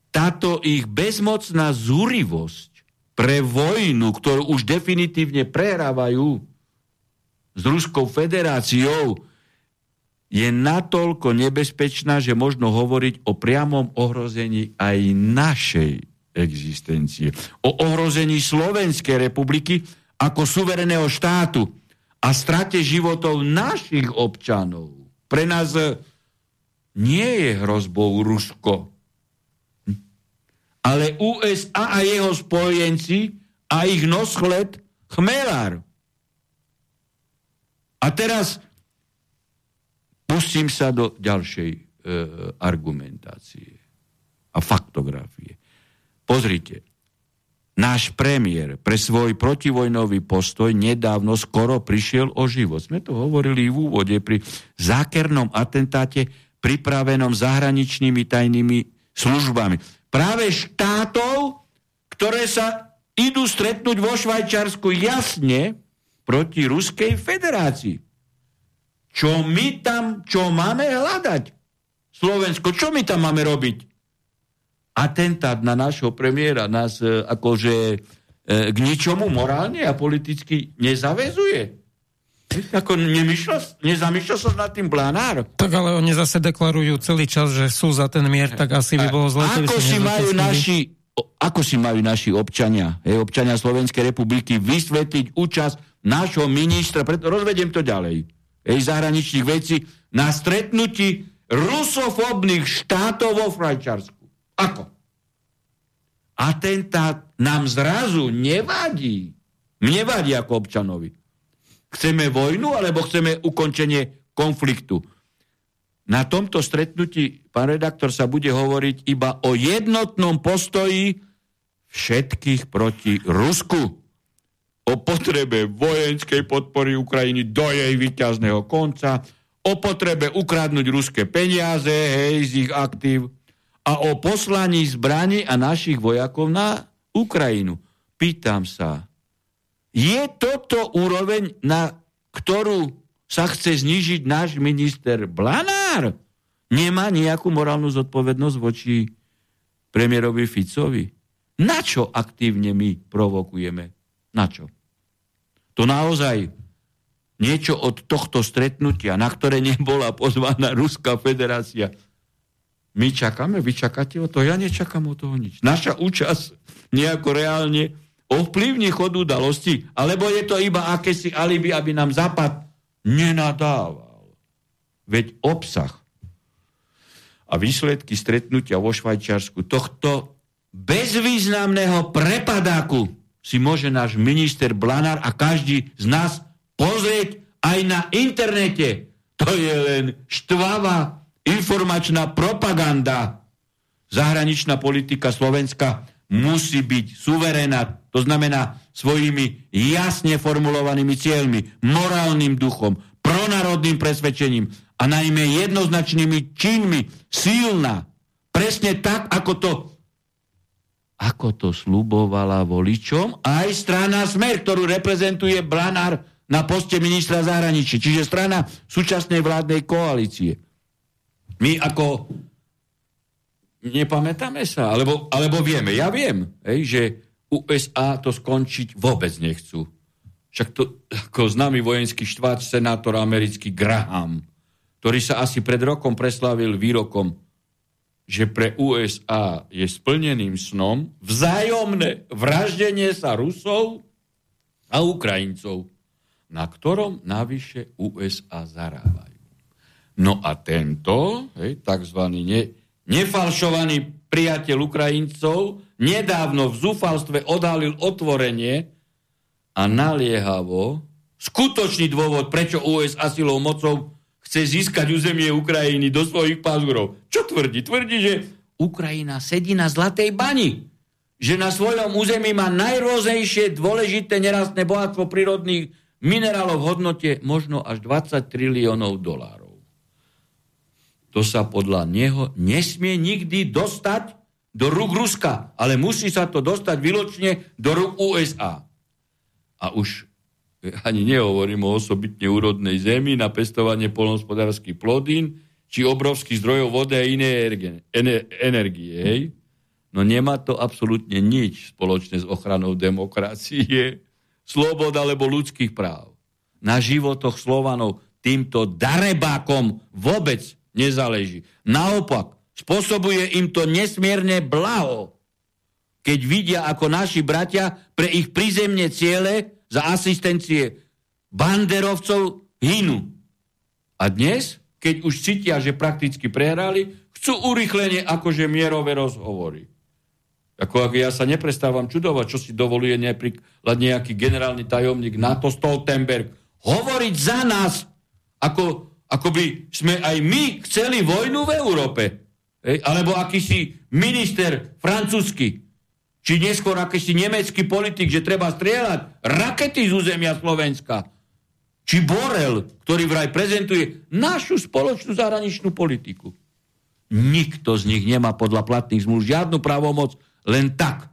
Táto ich bezmocná zúrivosť pre vojnu, ktorú už definitívne prehrávajú s Ruskou federáciou, je natoľko nebezpečná, že možno hovoriť o priamom ohrození aj našej existencie. O ohrození Slovenskej republiky ako suvereného štátu a strate životov našich občanov. Pre nás e, nie je hrozbou Rusko, ale USA a jeho spojenci a ich nosled Chmelár. A teraz pustím sa do ďalšej e, argumentácie a faktografie. Pozrite, náš premiér pre svoj protivojnový postoj nedávno skoro prišiel o život. Sme to hovorili v úvode pri zákernom atentáte pripravenom zahraničnými tajnými službami. Práve štátov, ktoré sa idú stretnúť vo Švajčiarsku jasne proti Ruskej federácii. Čo my tam, čo máme hľadať? Slovensko, čo my tam máme robiť? Atentát na nášho premiéra nás e, akože e, k ničomu morálne a politicky nezavezuje. Ako nezamýšľal sa nad tým Blanár? Tak ale oni zase deklarujú celý čas, že sú za ten mier, tak asi by bolo zle, Ako si majú naši ako si majú naši občania, hej, občania Slovenskej republiky vysvetliť účasť nášho ministra, preto rozvediem to ďalej, hej, zahraničných vecí, na stretnutí rusofobných štátov vo Frajčarsku. Ako? Atentát nám zrazu nevadí. Mne vadí ako občanovi. Chceme vojnu, alebo chceme ukončenie konfliktu? Na tomto stretnutí, pán redaktor, sa bude hovoriť iba o jednotnom postoji všetkých proti Rusku. O potrebe vojenskej podpory Ukrajiny do jej vyťazného konca, o potrebe ukradnúť ruské peniaze, hej, z ich aktív a o poslaní zbraní a našich vojakov na Ukrajinu. Pýtam sa, je toto úroveň, na ktorú sa chce znižiť náš minister Blanár? Nemá nejakú morálnu zodpovednosť voči premiérovi Ficovi? Na čo aktívne my provokujeme? Na čo? To naozaj niečo od tohto stretnutia, na ktoré nebola pozvaná Ruská federácia. My čakáme, vy čakáte o to, ja nečakám o toho nič. Naša účasť nejako reálne ovplyvní chod udalosti, alebo je to iba akési alibi, aby nám Západ nenadával. Veď obsah a výsledky stretnutia vo Švajčiarsku tohto bezvýznamného prepadáku si môže náš minister Blanár a každý z nás pozrieť aj na internete. To je len štvavá informačná propaganda. Zahraničná politika Slovenska musí byť suverénna, to znamená svojimi jasne formulovanými cieľmi, morálnym duchom, pronárodným presvedčením a najmä jednoznačnými činmi silná. Presne tak, ako to ako to slubovala voličom aj strana Smer, ktorú reprezentuje Blanár na poste ministra zahraničí, čiže strana súčasnej vládnej koalície. My ako nepamätáme sa, alebo, alebo vieme, ja viem, hej, že USA to skončiť vôbec nechcú. Však to ako známy vojenský štvát senátor americký Graham, ktorý sa asi pred rokom preslávil výrokom, že pre USA je splneným snom vzájomné vraždenie sa Rusov a Ukrajincov, na ktorom navyše USA zarábajú. No a tento, hej, takzvaný ne, nefalšovaný priateľ Ukrajincov nedávno v zúfalstve odhalil otvorenie a naliehavo skutočný dôvod, prečo USA silou mocou chce získať územie Ukrajiny do svojich pazúrov. Čo tvrdí? Tvrdí, že Ukrajina sedí na zlatej bani. Že na svojom území má najrôznejšie dôležité nerastné bohatstvo prírodných minerálov v hodnote možno až 20 triliónov dolárov to sa podľa neho nesmie nikdy dostať do rúk Ruska, ale musí sa to dostať vyločne do rúk USA. A už ani nehovorím o osobitne úrodnej zemi na pestovanie polnospodárských plodín, či obrovských zdrojov vody a iné energie. Hej? No nemá to absolútne nič spoločné s ochranou demokracie, slobod alebo ľudských práv. Na životoch Slovanov týmto darebákom vôbec nezáleží. Naopak, spôsobuje im to nesmierne blaho, keď vidia, ako naši bratia pre ich prízemne ciele za asistencie banderovcov hynú. A dnes, keď už cítia, že prakticky prehrali, chcú urychlenie akože mierové rozhovory. Ako ak ja sa neprestávam čudovať, čo si dovoluje napríklad nejaký generálny tajomník NATO Stoltenberg hovoriť za nás, ako, ako by sme aj my chceli vojnu v Európe. Hej? Alebo akýsi minister francúzsky, či neskôr akýsi nemecký politik, že treba strieľať rakety z územia Slovenska. Či Borel, ktorý vraj prezentuje našu spoločnú zahraničnú politiku. Nikto z nich nemá podľa platných zmluv žiadnu právomoc, len tak.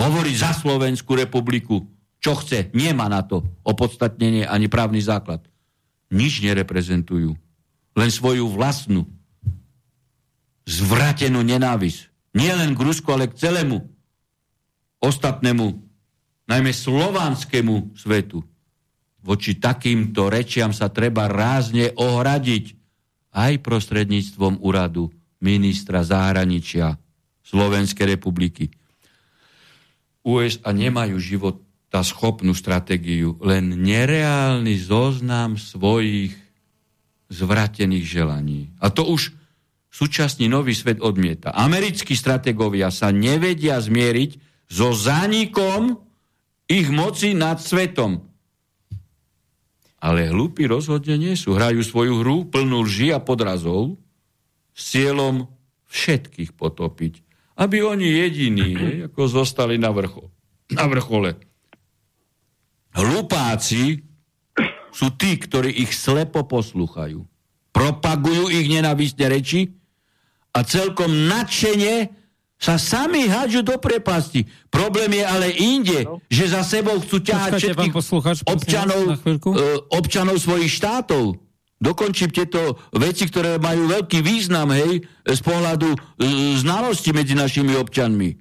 Hovorí za Slovenskú republiku, čo chce, nemá na to opodstatnenie ani právny základ. Nič nereprezentujú. Len svoju vlastnú zvratenú nenávisť. Nie len k Rusku, ale k celému ostatnému, najmä slovanskému svetu. Voči takýmto rečiam sa treba rázne ohradiť aj prostredníctvom úradu ministra zahraničia Slovenskej republiky. USA nemajú života schopnú stratégiu, len nereálny zoznam svojich zvratených želaní. A to už súčasný nový svet odmieta. Americkí strategovia sa nevedia zmieriť so zánikom ich moci nad svetom. Ale hlúpi rozhodne nie sú. Hrajú svoju hru plnú lži a podrazov s cieľom všetkých potopiť. Aby oni jediní ako zostali na, vrcho, na vrchole. Hlupáci sú tí, ktorí ich slepo poslúchajú. Propagujú ich nenávistne reči a celkom nadšene sa sami hádžu do prepasti. Problém je ale inde, no. že za sebou chcú ťahať všetkých občanov, uh, občanov svojich štátov. Dokončím tieto veci, ktoré majú veľký význam, hej, z pohľadu uh, znalosti medzi našimi občanmi.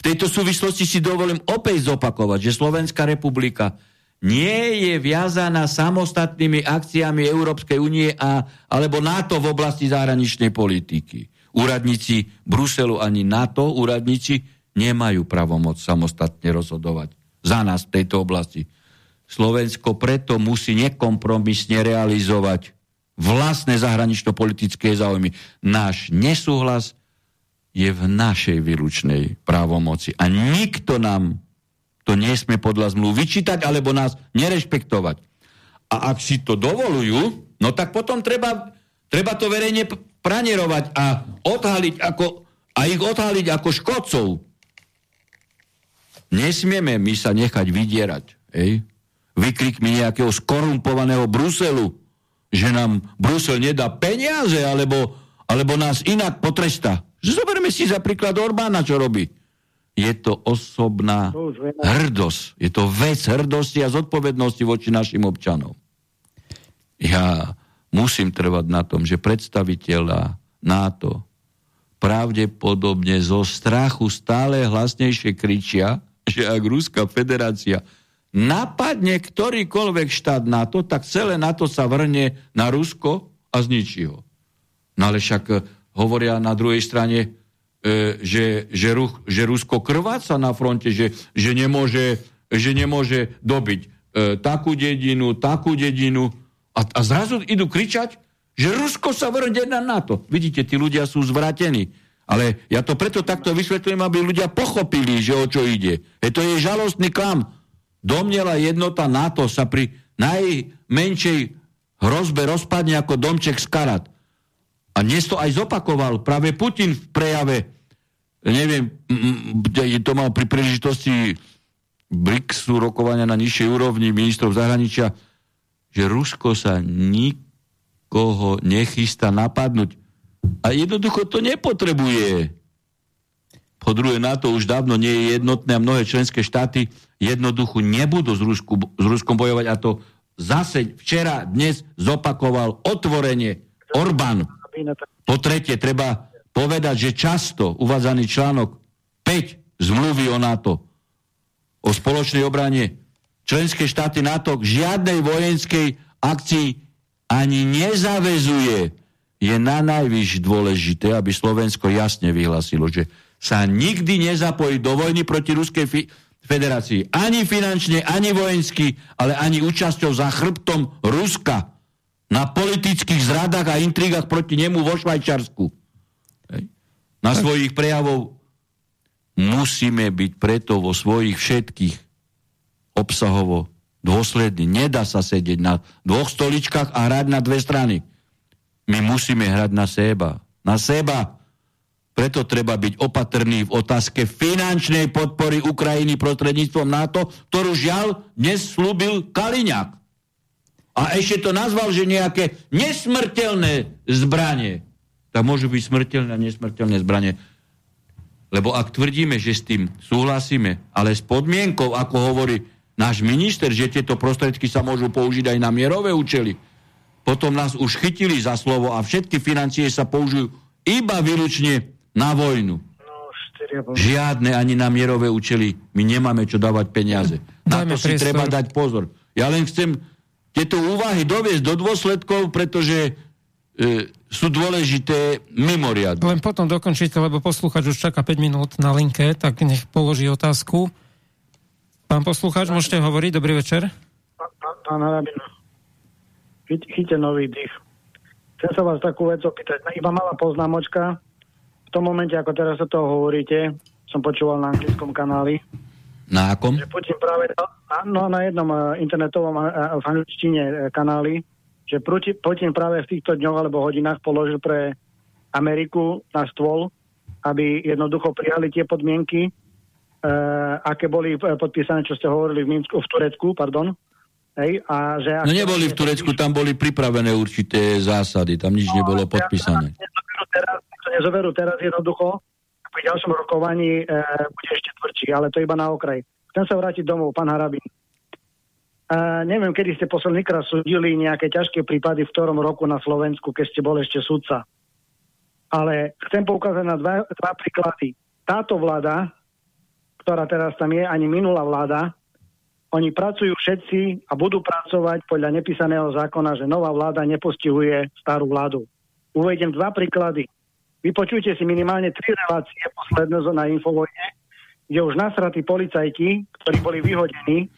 V tejto súvislosti si dovolím opäť zopakovať, že Slovenská republika nie je viazaná samostatnými akciami Európskej únie a, alebo NATO v oblasti zahraničnej politiky. Úradníci Bruselu ani NATO, úradníci nemajú pravomoc samostatne rozhodovať za nás v tejto oblasti. Slovensko preto musí nekompromisne realizovať vlastné zahranično-politické záujmy. Náš nesúhlas je v našej výlučnej právomoci. A nikto nám to nesmie podľa zmluv vyčítať alebo nás nerešpektovať. A ak si to dovolujú, no tak potom treba, treba to verejne pranierovať a odhaliť ako, a ich odhaliť ako škodcov. Nesmieme my sa nechať vydierať. Ej? Vykrikmi nejakého skorumpovaného Bruselu, že nám Brusel nedá peniaze, alebo, alebo nás inak potresta. Zoberme si za príklad Orbána, čo robí. Je to osobná hrdosť. Je to vec hrdosti a zodpovednosti voči našim občanom. Ja musím trvať na tom, že predstaviteľa NATO pravdepodobne zo strachu stále hlasnejšie kričia, že ak Ruská federácia napadne ktorýkoľvek štát NATO, tak celé NATO sa vrne na Rusko a zničí ho. No ale však e, hovoria na druhej strane, e, že, že, Ruch, že Rusko krváca na fronte, že, že, nemôže, že nemôže dobiť e, takú dedinu, takú dedinu. A, a zrazu idú kričať, že Rusko sa vrde na NATO. Vidíte, tí ľudia sú zvratení. Ale ja to preto takto vysvetľujem, aby ľudia pochopili, že o čo ide. E to je žalostný klam. Domnela jednota NATO sa pri najmenšej hrozbe rozpadne ako domček z karat. A dnes to aj zopakoval práve Putin v prejave, neviem, to mal pri príležitosti BRICSu rokovania na nižšej úrovni ministrov zahraničia, že Rusko sa nikoho nechystá napadnúť. A jednoducho to nepotrebuje. Po druhé, NATO už dávno nie je jednotné a mnohé členské štáty jednoducho nebudú s, Rusku, s Ruskom bojovať a to zase včera, dnes zopakoval otvorenie Orbán. Po tretie, treba povedať, že často uvádzaný článok 5 zmluvy o NATO o spoločnej obrane členské štáty NATO k žiadnej vojenskej akcii ani nezavezuje, je na najvyš dôležité, aby Slovensko jasne vyhlasilo, že sa nikdy nezapojí do vojny proti Ruskej fi- federácii. Ani finančne, ani vojensky, ale ani účasťou za chrbtom Ruska na politických zradách a intrigách proti nemu vo Švajčarsku. Na svojich prejavov musíme byť preto vo svojich všetkých obsahovo dôsledný. Nedá sa sedieť na dvoch stoličkách a hrať na dve strany. My musíme hrať na seba. Na seba. Preto treba byť opatrný v otázke finančnej podpory Ukrajiny prostredníctvom NATO, ktorú žiaľ dnes slúbil Kaliňák. A ešte to nazval, že nejaké nesmrteľné zbranie. Tak môžu byť smrteľné a nesmrteľné zbranie. Lebo ak tvrdíme, že s tým súhlasíme, ale s podmienkou, ako hovorí náš minister, že tieto prostriedky sa môžu použiť aj na mierové účely, potom nás už chytili za slovo a všetky financie sa použijú iba výlučne na vojnu. No, Žiadne ani na mierové účely. My nemáme čo dávať peniaze. Na to si treba dať pozor. Ja len chcem tieto úvahy doviesť do dôsledkov, pretože e, sú dôležité mimoriadne. Len potom dokončíte, lebo poslúchač už čaká 5 minút na linke, tak nech položí otázku. Pán poslúchač, môžete hovoriť. Dobrý večer. Pán, pán Harabin, chyťte nový dých. Chcem sa vás takú vec opýtať. Iba malá poznámočka tom momente, ako teraz sa toho hovoríte, som počúval na anglickom kanáli. Na akom? Že Putin práve, no, na jednom uh, internetovom uh, v angličtine uh, kanáli, že Putin práve v týchto dňoch alebo hodinách položil pre Ameriku na stôl, aby jednoducho prijali tie podmienky, aké boli podpísané, čo ste hovorili v Minsku, v Turecku, pardon. Hej, a že no neboli v Turecku, tam boli pripravené určité zásady, tam nič no, nebolo podpísané. Ja, teraz, to nezoberú teraz jednoducho, pri ďalšom rokovaní e, bude ešte tvrdší, ale to iba na okraj. Chcem sa vrátiť domov, pán Harabin. E, neviem, kedy ste posledný krát súdili nejaké ťažké prípady, v ktorom roku na Slovensku, keď ste bol ešte sudca. Ale chcem poukázať na dva, dva príklady. Táto vláda, ktorá teraz tam je, ani minulá vláda, oni pracujú všetci a budú pracovať podľa nepísaného zákona, že nová vláda nepostihuje starú vládu. Uvedem dva príklady. Vypočujte si minimálne tri relácie posledné na Infovojne, kde už nasratí policajti, ktorí boli vyhodení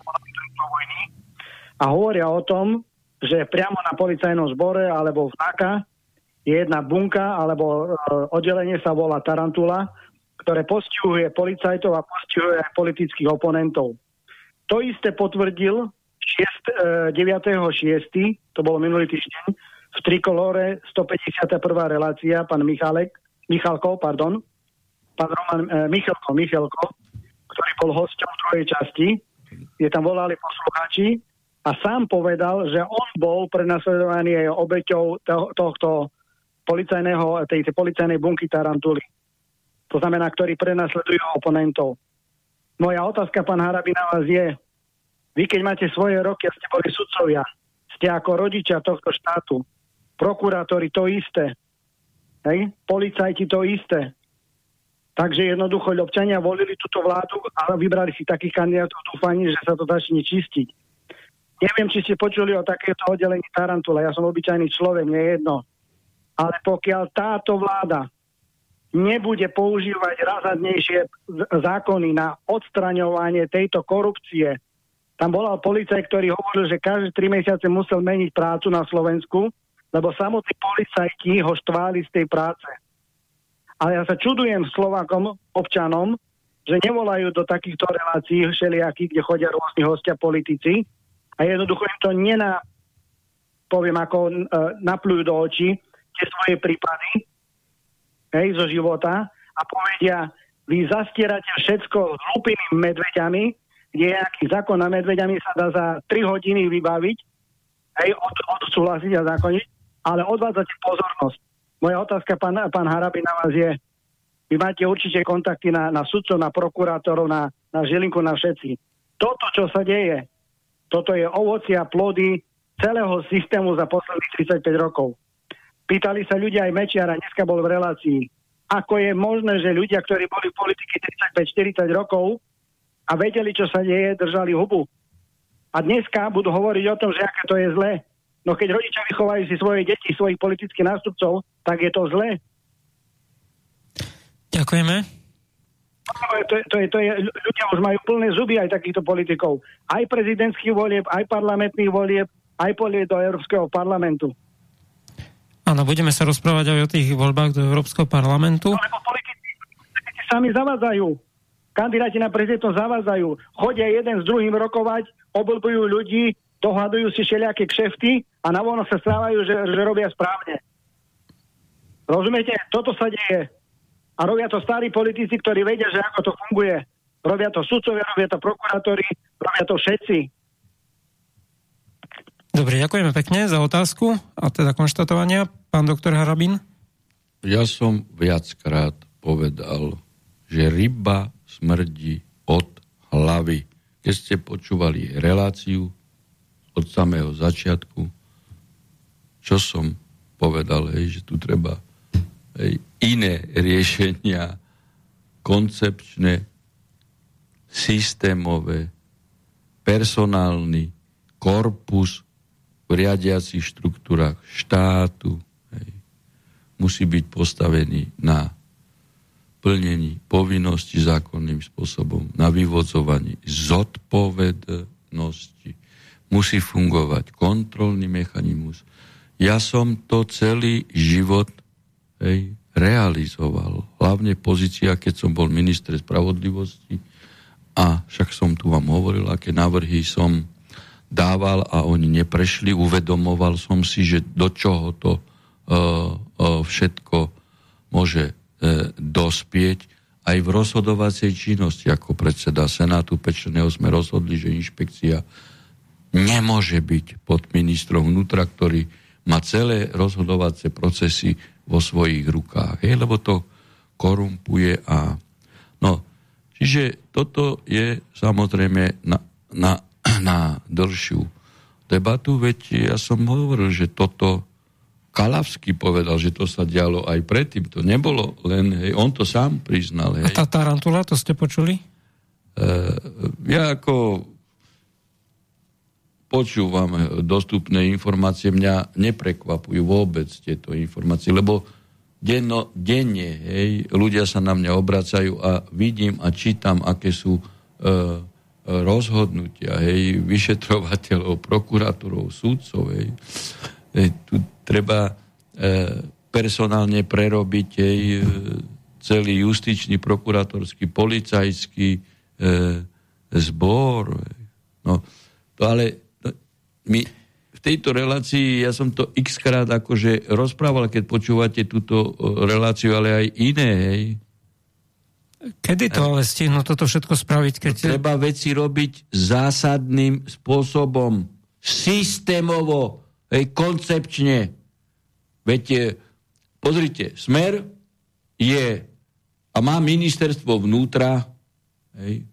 vojny a hovoria o tom, že priamo na policajnom zbore alebo v NAKA je jedna bunka alebo e, oddelenie sa volá Tarantula, ktoré postihuje policajtov a postihuje aj politických oponentov. To isté potvrdil 6, 9.6., to bolo minulý týždeň, v Trikolore 151. relácia, pán Michalek, Michalko, pardon, pán Roman e, Michalko, Michalko, ktorý bol hosťom druhej časti, kde tam volali poslucháči a sám povedal, že on bol prenasledovaný aj obeťou tohto policajného, tej, tej policajnej bunky Tarantuly. To znamená, ktorí prenasledujú oponentov. Moja otázka, pán Harabi, na vás je, vy keď máte svoje roky a ste boli sudcovia, ste ako rodičia tohto štátu, prokurátori to isté, hej? policajti to isté. Takže jednoducho občania volili túto vládu a vybrali si takých kandidátov dúfaní, že sa to začne čistiť. Neviem, či ste počuli o takéto oddelení Tarantula. Ja som obyčajný človek, nie jedno. Ale pokiaľ táto vláda nebude používať razadnejšie zákony na odstraňovanie tejto korupcie, tam bola policaj, ktorý hovoril, že každé tri mesiace musel meniť prácu na Slovensku, lebo samotní policajti ho štváli z tej práce. Ale ja sa čudujem Slovákom, občanom, že nevolajú do takýchto relácií všelijakých, kde chodia rôzni hostia politici. A jednoducho im to nená, poviem ako e, napľujú do očí tie svoje prípady hej, zo života a povedia, vy zastierate všetko hlupými medveďami, kde nejaký zákon na medveďami sa dá za 3 hodiny vybaviť, hej, od, odsúhlasiť a zákoniť ale odvádzate pozornosť. Moja otázka, pán, pán Harabi, na vás je, vy máte určite kontakty na, na sudcov, na prokurátorov, na, na Žilinku, na všetci. Toto, čo sa deje, toto je ovoci a plody celého systému za posledných 35 rokov. Pýtali sa ľudia aj Mečiara, dneska bol v relácii, ako je možné, že ľudia, ktorí boli v politike 35-40 rokov a vedeli, čo sa deje, držali hubu. A dneska budú hovoriť o tom, že aké to je zlé. No keď rodičia vychovajú si svoje deti, svojich politických nástupcov, tak je to zlé. Ďakujeme. To, to, je, to je, ľudia už majú plné zuby aj takýchto politikov. Aj prezidentských volieb, aj parlamentných volieb, aj volieb do Európskeho parlamentu. Áno, budeme sa rozprávať aj o tých voľbách do Európskeho parlamentu. No, politici, politici sami zavádzajú. Kandidáti na prezidentov zavádzajú. Chodia jeden s druhým rokovať oblbujú ľudí, dohadujú si všelijaké kšefty a na vono sa strávajú, že, že robia správne. Rozumiete? Toto sa deje. A robia to starí politici, ktorí vedia, že ako to funguje. Robia to sudcovia, robia to prokurátori, robia to všetci. Dobre, ďakujeme pekne za otázku a teda konštatovania. Pán doktor Harabín? Ja som viackrát povedal, že ryba smrdí od hlavy. Keď ste počúvali reláciu od samého začiatku, čo som povedal, hej, že tu treba hej, iné riešenia, koncepčné, systémové, personálny korpus riadiacich štruktúrach štátu hej, musí byť postavený na plnení povinnosti zákonným spôsobom, na vyvodzovaní zodpovednosti. Musí fungovať kontrolný mechanizmus. Ja som to celý život hej, realizoval. Hlavne pozícia, keď som bol minister spravodlivosti a však som tu vám hovoril, aké návrhy som dával a oni neprešli. Uvedomoval som si, že do čoho to uh, uh, všetko môže uh, dospieť. Aj v rozhodovacej činnosti ako predseda Senátu Pečného sme rozhodli, že inšpekcia nemôže byť pod ministrom vnútra, ktorý má celé rozhodovacie procesy vo svojich rukách. Hej, lebo to korumpuje a... No, čiže toto je samozrejme na, na na dlhšiu debatu, veď ja som hovoril, že toto Kalavsky povedal, že to sa dialo aj predtým. To nebolo len, hej, on to sám priznal. Hej. A tá tarantula, to ste počuli? Uh, ja ako počúvam dostupné informácie, mňa neprekvapujú vôbec tieto informácie, lebo denno, denne hej, ľudia sa na mňa obracajú a vidím a čítam, aké sú uh, rozhodnutia, hej, vyšetrovateľov, prokurátorov, súdcov, hej. tu treba e, personálne prerobiť hej, e, celý justičný, prokurátorský, policajský e, zbor. Hej. No, to ale to, my v tejto relácii, ja som to x krát akože rozprával, keď počúvate túto e, reláciu, ale aj iné, hej, Kedy to ale stihnú toto všetko spraviť? Keď... Treba veci robiť zásadným spôsobom, systémovo, hej, koncepčne. Veď, pozrite, Smer je a má ministerstvo vnútra hej,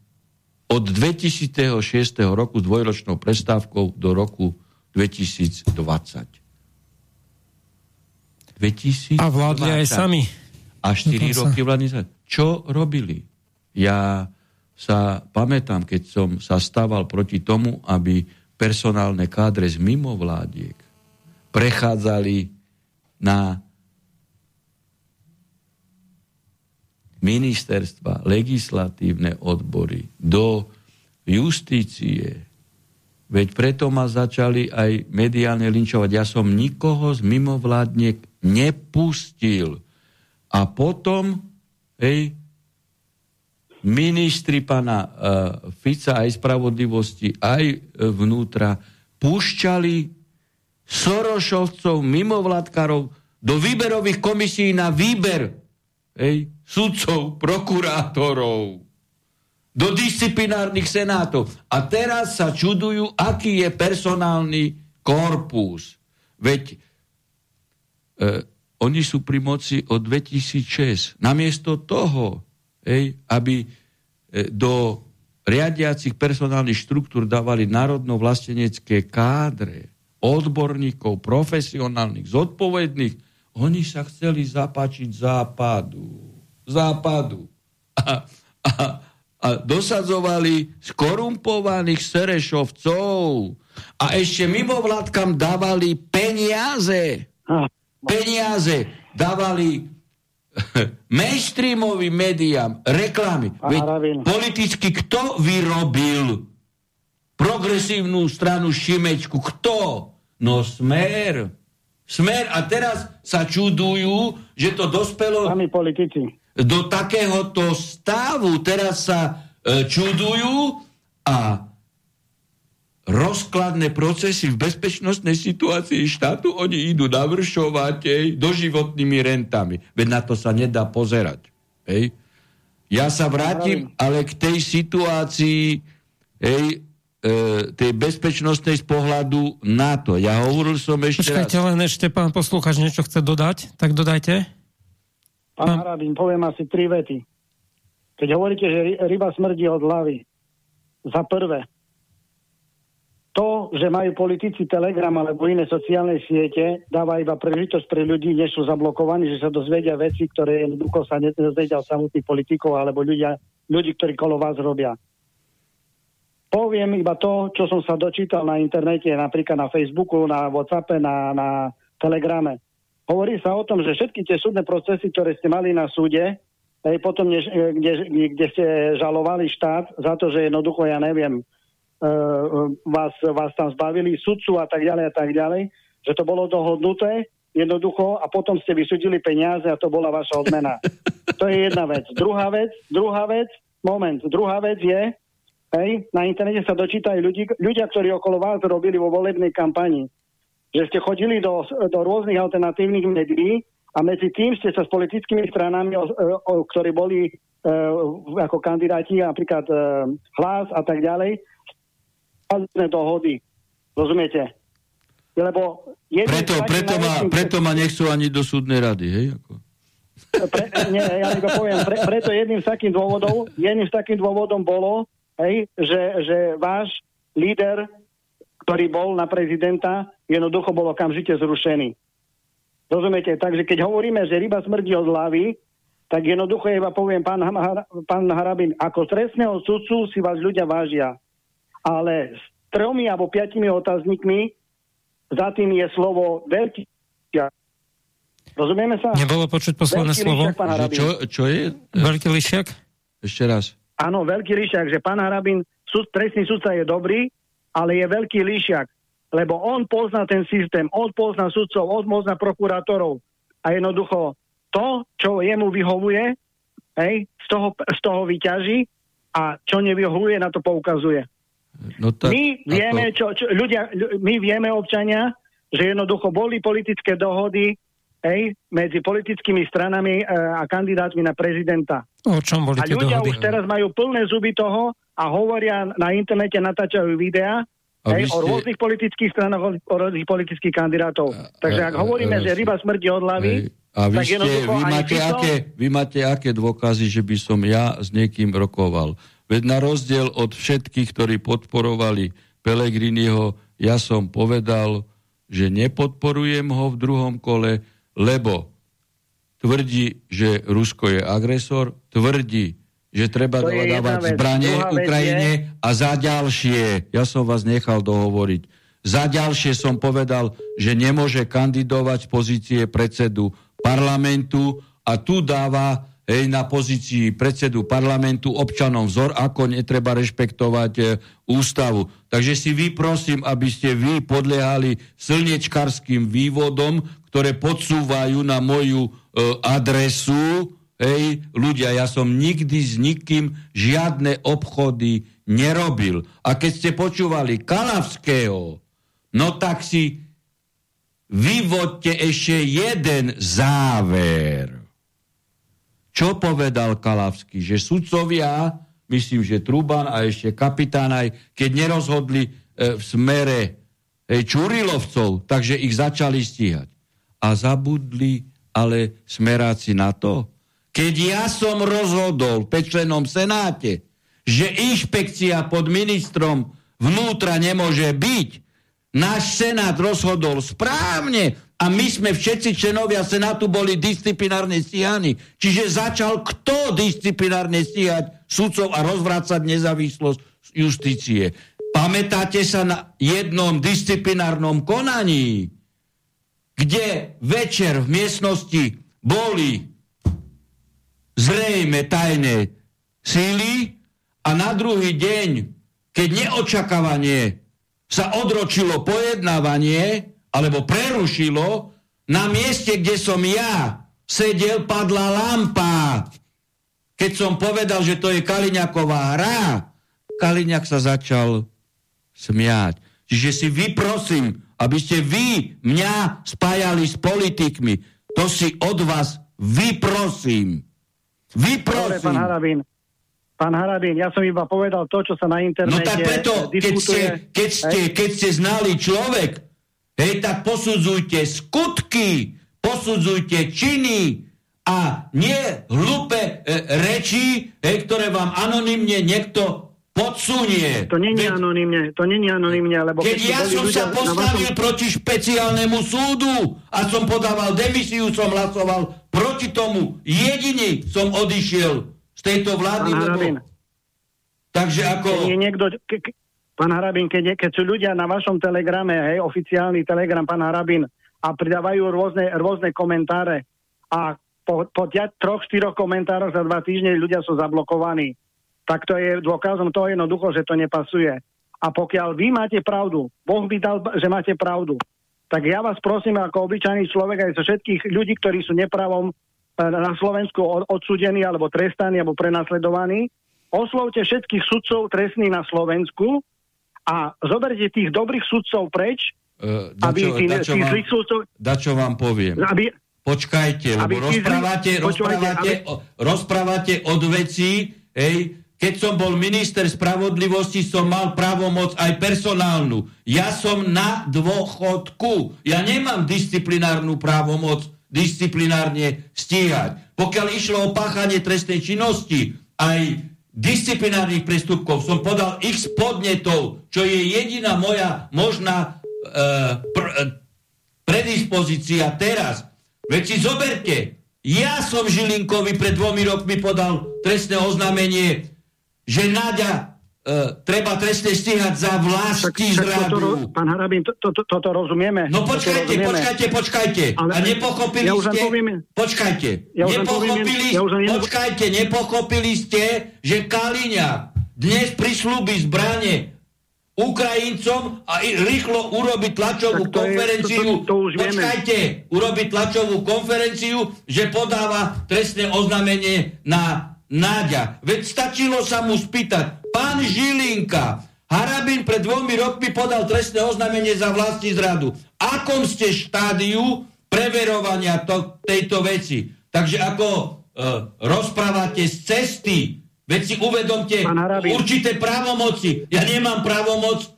od 2006 roku s dvojročnou prestávkou do roku 2020. 2020. A vládli aj sami. A 4 roky vládli sami čo robili. Ja sa pamätám, keď som sa stával proti tomu, aby personálne kádre z mimovládiek prechádzali na ministerstva, legislatívne odbory, do justície. Veď preto ma začali aj mediálne linčovať. Ja som nikoho z mimovládniek nepustil. A potom hej, ministri pana uh, Fica aj spravodlivosti, aj uh, vnútra púšťali Sorošovcov, mimovládkarov do výberových komisí na výber hej, sudcov, prokurátorov, do disciplinárnych senátov. A teraz sa čudujú, aký je personálny korpus. Veď uh, oni sú pri moci od 2006. Namiesto toho, ej, aby e, do riadiacich personálnych štruktúr dávali národno-vlastenecké kádre, odborníkov, profesionálnych, zodpovedných, oni sa chceli zapáčiť západu. Západu. A, a, a dosadzovali skorumpovaných serešovcov a ešte mimovládkam dávali peniaze peniaze dávali (laughs) mainstreamovým médiám, reklamy. Veď politicky kto vyrobil progresívnu stranu Šimečku? Kto? No smer. Smer. A teraz sa čudujú, že to dospelo Sami politici. do takéhoto stavu. Teraz sa e, čudujú a rozkladné procesy v bezpečnostnej situácii štátu, oni idú navršovať ej, doživotnými rentami. Veď na to sa nedá pozerať. Ej. Ja sa vrátim ale k tej situácii ej, e, tej bezpečnostnej z pohľadu NATO. Ja hovoril som ešte Počkajte, raz... len ešte pán poslúchač niečo chce dodať, tak dodajte. Pán Harabín, poviem asi tri vety. Keď hovoríte, že ryba smrdí od hlavy, za prvé, to, že majú politici Telegram alebo iné sociálne siete, dáva iba príležitosť pre ľudí, než sú zablokovaní, že sa dozvedia veci, ktoré jednoducho sa nedozvedia samotných politikov alebo ľudia, ľudí, ktorí kolo vás robia. Poviem iba to, čo som sa dočítal na internete, napríklad na Facebooku, na Whatsappe, na, na Telegrame. Hovorí sa o tom, že všetky tie súdne procesy, ktoré ste mali na súde, aj potom, kde, kde ste žalovali štát za to, že jednoducho, ja neviem, vás, vás tam zbavili sudcu a tak ďalej a tak ďalej, že to bolo dohodnuté jednoducho a potom ste vysudili peniaze a to bola vaša odmena. (laughs) To je jedna vec. Druhá vec, druhá vec, moment, druhá vec je, hej, na internete sa dočítajú ľudí, ľudia, ktorí okolo vás robili vo volebnej kampani, že ste chodili do, do rôznych alternatívnych médií a medzi tým ste sa s politickými stranami, o, o, ktorí boli e, ako kandidáti, napríklad e, hlas a tak ďalej, dohody. Rozumiete? Lebo preto, preto, ma, preto ma nechcú ani do súdnej rady, hej? Ako? Pre, nie, ja to poviem, pre, preto jedným z takým dôvodom, jedným z takým dôvodom bolo, hej, že, že váš líder, ktorý bol na prezidenta, jednoducho bol okamžite zrušený. Rozumiete? Takže keď hovoríme, že ryba smrdí od hlavy, tak jednoducho iba poviem, pán, pán Harabin, ako trestného sudcu si vás ľudia vážia ale s tromi alebo piatimi otáznikmi za tým je slovo veľký Rozumieme sa? Nebolo počuť posledné veľký slovo? Lišiak, čo, čo je? Veľký lišiak? Ešte raz. Áno, veľký lišiak, že pán Harabin, súd, trestný sudca je dobrý, ale je veľký lišiak, lebo on pozná ten systém, on pozná sudcov, on pozná prokurátorov a jednoducho to, čo jemu vyhovuje, hej, z, toho, z toho vyťaží a čo nevyhovuje, na to poukazuje. No tak, my vieme, ako... čo, čo, ľudia, my vieme občania, že jednoducho boli politické dohody hej, medzi politickými stranami e, a kandidátmi na prezidenta. O čom boli a ľudia dohody? už teraz majú plné zuby toho a hovoria na internete, natáčajú videá hej, ste... o rôznych politických stranách, o rôznych politických kandidátov. A, Takže ak a, hovoríme, a, že ryba smrdí od hlavy. A vy, ste, vy, máte aké, vy máte aké dôkazy, že by som ja s niekým rokoval? Veď na rozdiel od všetkých, ktorí podporovali Pelegriniho, ja som povedal, že nepodporujem ho v druhom kole, lebo tvrdí, že Rusko je agresor, tvrdí, že treba to dávať zbranie Ukrajine je... a za ďalšie, ja som vás nechal dohovoriť, za ďalšie som povedal, že nemôže kandidovať z pozície predsedu parlamentu a tu dáva na pozícii predsedu parlamentu občanom vzor, ako netreba rešpektovať e, ústavu. Takže si vy prosím, aby ste vy podliehali slnečkarským vývodom, ktoré podsúvajú na moju e, adresu. Hej, ľudia, ja som nikdy s nikým žiadne obchody nerobil. A keď ste počúvali Kalavského, no tak si vyvodte ešte jeden záver. Čo povedal Kalavský? Že sudcovia, myslím, že Truban a ešte kapitán aj, keď nerozhodli e, v smere e, Čurilovcov, takže ich začali stíhať. A zabudli ale smeráci na to, keď ja som rozhodol v pečlenom senáte, že inšpekcia pod ministrom vnútra nemôže byť, náš senát rozhodol správne a my sme všetci členovia Senátu boli disciplinárne stíhaní. Čiže začal kto disciplinárne stíhať sudcov a rozvrácať nezávislosť justície. Pamätáte sa na jednom disciplinárnom konaní, kde večer v miestnosti boli zrejme tajné síly a na druhý deň, keď neočakávanie sa odročilo pojednávanie, alebo prerušilo, na mieste, kde som ja sedel, padla lampa. Keď som povedal, že to je Kaliňaková hra, Kaliňak sa začal smiať. Čiže si vyprosím, aby ste vy mňa spájali s politikmi. To si od vás vyprosím. Vyprosím. Dobre, pán Harabín. Pán Harabín, ja som iba povedal to, čo sa na internete No tak preto, keď ste, keď, ste, keď ste znali človek, hej, tak posudzujte skutky, posudzujte činy a nie hlúpe e, reči, hej, ktoré vám anonymne niekto podsunie. To není Veď, anonimne, to není anonimne, lebo... Keď, keď ja som sa postavil vašom... proti špeciálnemu súdu a som podával demisiu, som hlasoval proti tomu. Jediný som odišiel z tejto vlády, Pán lebo... Takže ako... Keď je niekto, ke, ke, pán Harabin, keď, keď sú ľudia na vašom telegrame, hej, oficiálny telegram, pán Harabin, a pridávajú rôzne, rôzne komentáre a po, po troch, štyroch komentároch za dva týždne ľudia sú zablokovaní, tak to je dôkazom toho jednoducho, že to nepasuje. A pokiaľ vy máte pravdu, Boh by dal, že máte pravdu, tak ja vás prosím ako obyčajný človek aj zo všetkých ľudí, ktorí sú nepravom na Slovensku odsudení alebo trestaní alebo prenasledovaní. Oslovte všetkých sudcov trestných na Slovensku a zoberte tých dobrých sudcov preč, uh, dačo, aby tí, dačo tých vám, sudcov... Dačo vám poviem. Aby, Počkajte, lebo rozprávate, rozprávate, rozprávate od vecí, hej, keď som bol minister spravodlivosti, som mal právomoc aj personálnu. Ja som na dôchodku. Ja nemám disciplinárnu právomoc disciplinárne stíhať. Pokiaľ išlo o páchanie trestnej činnosti, aj disciplinárnych prestupkov som podal x podnetov, čo je jediná moja možná uh, pr- uh, predispozícia teraz. Veď si zoberte, ja som Žilinkovi pred dvomi rokmi podal trestné oznámenie, že Náďa Uh, treba trestne stíhať za vlastní zradu. pán Harabín, to, to, to, toto rozumieme. No počkajte, rozumieme. počkajte, počkajte. Ale, a nepochopili ja ste... Poviem, počkajte. Ja nepochopili, ja neviem, počkajte, nepochopili ste, že Kaliňa dnes prislúbi zbranie Ukrajincom a rýchlo urobiť tlačovú to konferenciu. Je, to, to, to už Počkajte, urobiť tlačovú konferenciu, že podáva trestné oznámenie na Náďa. Veď stačilo sa mu spýtať, pán Žilinka, Harabin pred dvomi rokmi podal trestné oznámenie za vlastní zradu. Akom ste štádiu preverovania to, tejto veci? Takže ako e, rozprávate z cesty, veď si uvedomte určité právomoci. Ja nemám právomoc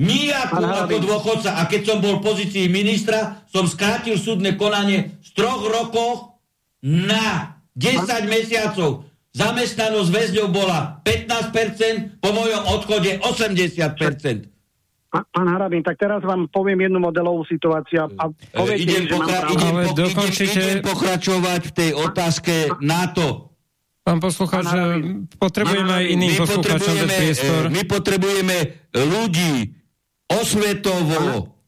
Nijakú ako dôchodca. A keď som bol v pozícii ministra, som skrátil súdne konanie z troch rokov na 10 mesiacov. Zamestnanosť väzňov bola 15%, po mojom odchode 80%. Pán Harabín, tak teraz vám poviem jednu modelovú situáciu. A e, idem, pokra- idem, po- dokončite... idem pokračovať v tej otázke NATO. Pán poslucháč, potrebujeme aj iným poslucháčom priestor. My potrebujeme ľudí osvetovo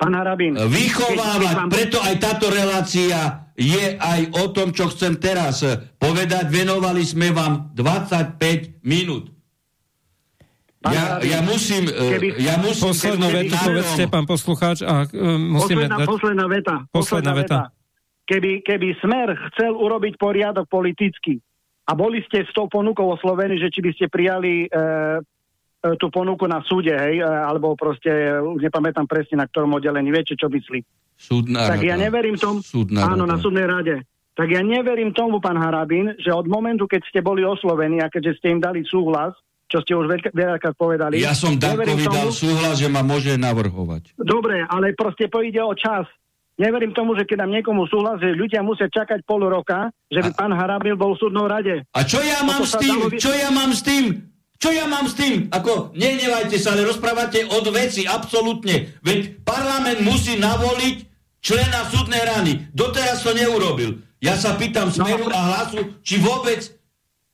Pán Harabín, vychovávať, preto aj táto relácia je aj o tom, čo chcem teraz povedať. Venovali sme vám 25 minút. Ja, ja musím... E, keby, ja musím poslednú vetu povedzte, pán poslucháč. A, uh, musíme posledná, dať... posledná veta. Posledná, posledná veta. Keby, keby Smer chcel urobiť poriadok politicky a boli ste s tou ponukou oslovení, že či by ste prijali E, tú ponuku na súde, hej, e, alebo proste, už nepamätám presne na ktorom oddelení, viete, čo myslí. Súdna tak rada. ja neverím tomu, Súdna áno, rada. na súdnej rade. Tak ja neverím tomu, pán Harabín, že od momentu, keď ste boli oslovení a keďže ste im dali súhlas, čo ste už veľakrát povedali. Ja som Dankovi dal súhlas, že ma môže navrhovať. Dobre, ale proste pôjde o čas. Neverím tomu, že keď nám niekomu súhlas, že ľudia musia čakať pol roka, že by a... pán Harabil bol v súdnom rade. A čo ja mám s tým? Dalo... Čo ja mám s tým? Čo ja mám s tým? Ako, nenevajte sa, ale rozprávate od veci, absolútne. Veď parlament musí navoliť člena súdnej rany. Doteraz to neurobil. Ja sa pýtam smeru a hlasu, či vôbec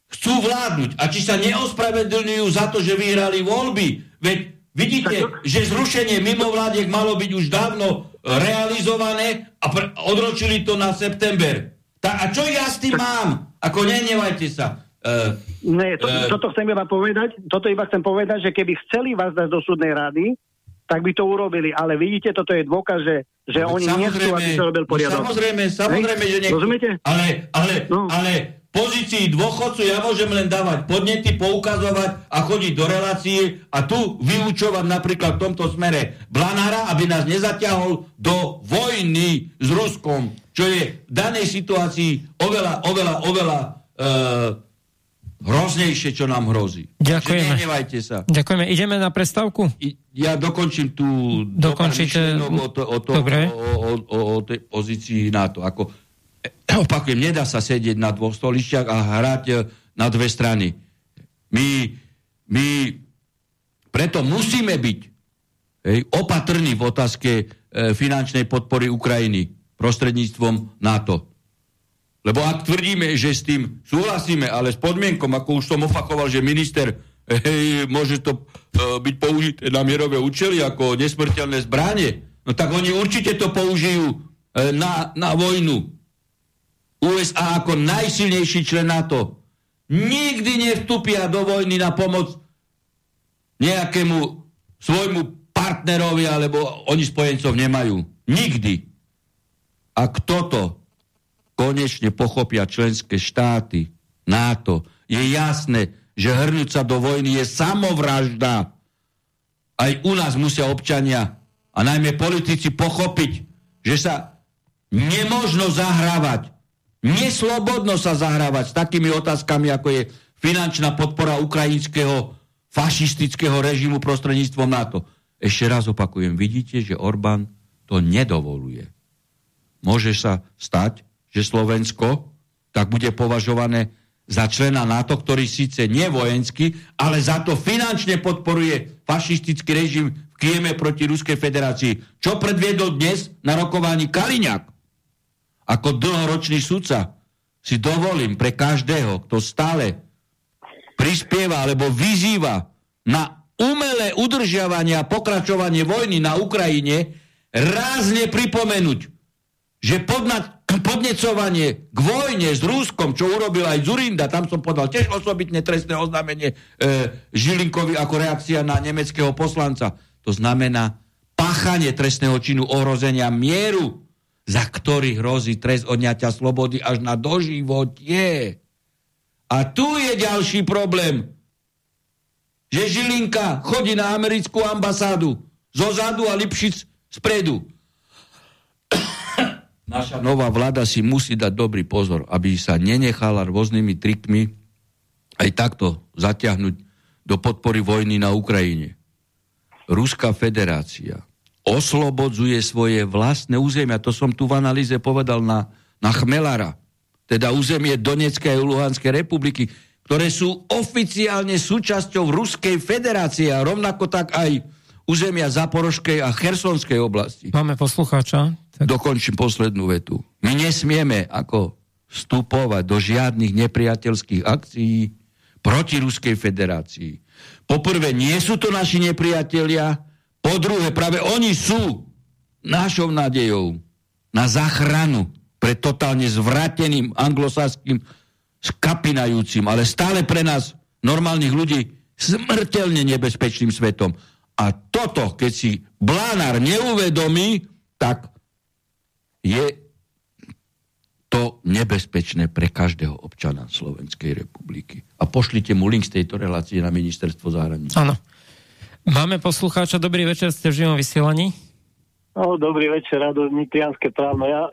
chcú vládnuť a či sa neospravedlňujú za to, že vyhrali voľby. Veď vidíte, že zrušenie mimovládiek malo byť už dávno realizované a odročili to na september. Ta, a čo ja s tým mám? Ako nenevajte sa. Uh, Nie, to, uh, toto chcem iba povedať, toto iba chcem povedať, že keby chceli vás dať do súdnej rady, tak by to urobili. Ale vidíte, toto je dôkaz, že, že no, oni nechcú, aby sa robil poriadok. Samozrejme, samozrejme, že nechcú. Rozumiete? Ale, ale, no. ale pozícii dôchodcu ja môžem len dávať podnety, poukazovať a chodiť do relácie a tu vyučovať napríklad v tomto smere Blanára, aby nás nezaťahol do vojny s Ruskom, čo je v danej situácii oveľa, oveľa, oveľa e, hroznejšie, čo nám hrozí. Ďakujeme. Nehnevajte sa. Ďakujeme. Ideme na prestávku? I, ja dokončím tú Dokončíte... o, to, o, to, Dobre. o, o, o, o tej pozícii NATO. Ako, eh, opakujem, nedá sa sedieť na dvoch stolišťach a hrať eh, na dve strany. My, my preto musíme byť hej, opatrní v otázke e, finančnej podpory Ukrajiny prostredníctvom NATO. Lebo ak tvrdíme, že s tým súhlasíme, ale s podmienkom, ako už som opakoval, že minister hej, môže to e, byť použité na mierové účely ako nesmrteľné zbranie, no tak oni určite to použijú e, na, na vojnu. USA ako najsilnejší člen NATO nikdy nevstúpia do vojny na pomoc nejakému svojmu partnerovi, alebo oni spojencov nemajú. Nikdy. A kto to konečne pochopia členské štáty, NATO, je jasné, že hrnúť sa do vojny je samovražda. Aj u nás musia občania a najmä politici pochopiť, že sa nemožno zahrávať, neslobodno sa zahrávať s takými otázkami, ako je finančná podpora ukrajinského fašistického režimu prostredníctvom NATO. Ešte raz opakujem, vidíte, že Orbán to nedovoluje. Môže sa stať, že Slovensko tak bude považované za člena NATO, ktorý síce nie vojenský, ale za to finančne podporuje fašistický režim v Kieme proti Ruskej federácii. Čo predviedol dnes na rokovaní Kaliňák? Ako dlhoročný sudca si dovolím pre každého, kto stále prispieva alebo vyzýva na umelé udržiavanie a pokračovanie vojny na Ukrajine, rázne pripomenúť, že podna, podnecovanie k vojne s Rúskom, čo urobil aj Zurinda, tam som podal tiež osobitne trestné oznámenie e, Žilinkovi ako reakcia na nemeckého poslanca. To znamená páchanie trestného činu ohrozenia mieru, za ktorý hrozí trest odňatia slobody až na doživotie. A tu je ďalší problém. Že Žilinka chodí na americkú ambasádu zo zadu a Lipšic spredu naša nová vláda si musí dať dobrý pozor, aby sa nenechala rôznymi trikmi aj takto zatiahnuť do podpory vojny na Ukrajine. Ruská federácia oslobodzuje svoje vlastné územia. To som tu v analýze povedal na, na Chmelara. Teda územie Donetskej a Luhanskej republiky, ktoré sú oficiálne súčasťou Ruskej federácie a rovnako tak aj územia Zaporožskej a Chersonskej oblasti. Máme poslucháča. Tak... Dokončím poslednú vetu. My nesmieme ako vstupovať do žiadnych nepriateľských akcií proti Ruskej federácii. Poprvé, nie sú to naši nepriatelia, po druhé, práve oni sú našou nádejou na záchranu pred totálne zvrateným anglosaským skapinajúcim, ale stále pre nás, normálnych ľudí, smrteľne nebezpečným svetom. A toto, keď si Blánár neuvedomí, tak je to nebezpečné pre každého občana Slovenskej republiky. A pošlite mu link z tejto relácie na ministerstvo zahraničia. Áno. Máme poslucháča. Dobrý večer, ste v živom vysielaní. No, dobrý večer, Rado Nitrianské právno. Ja e,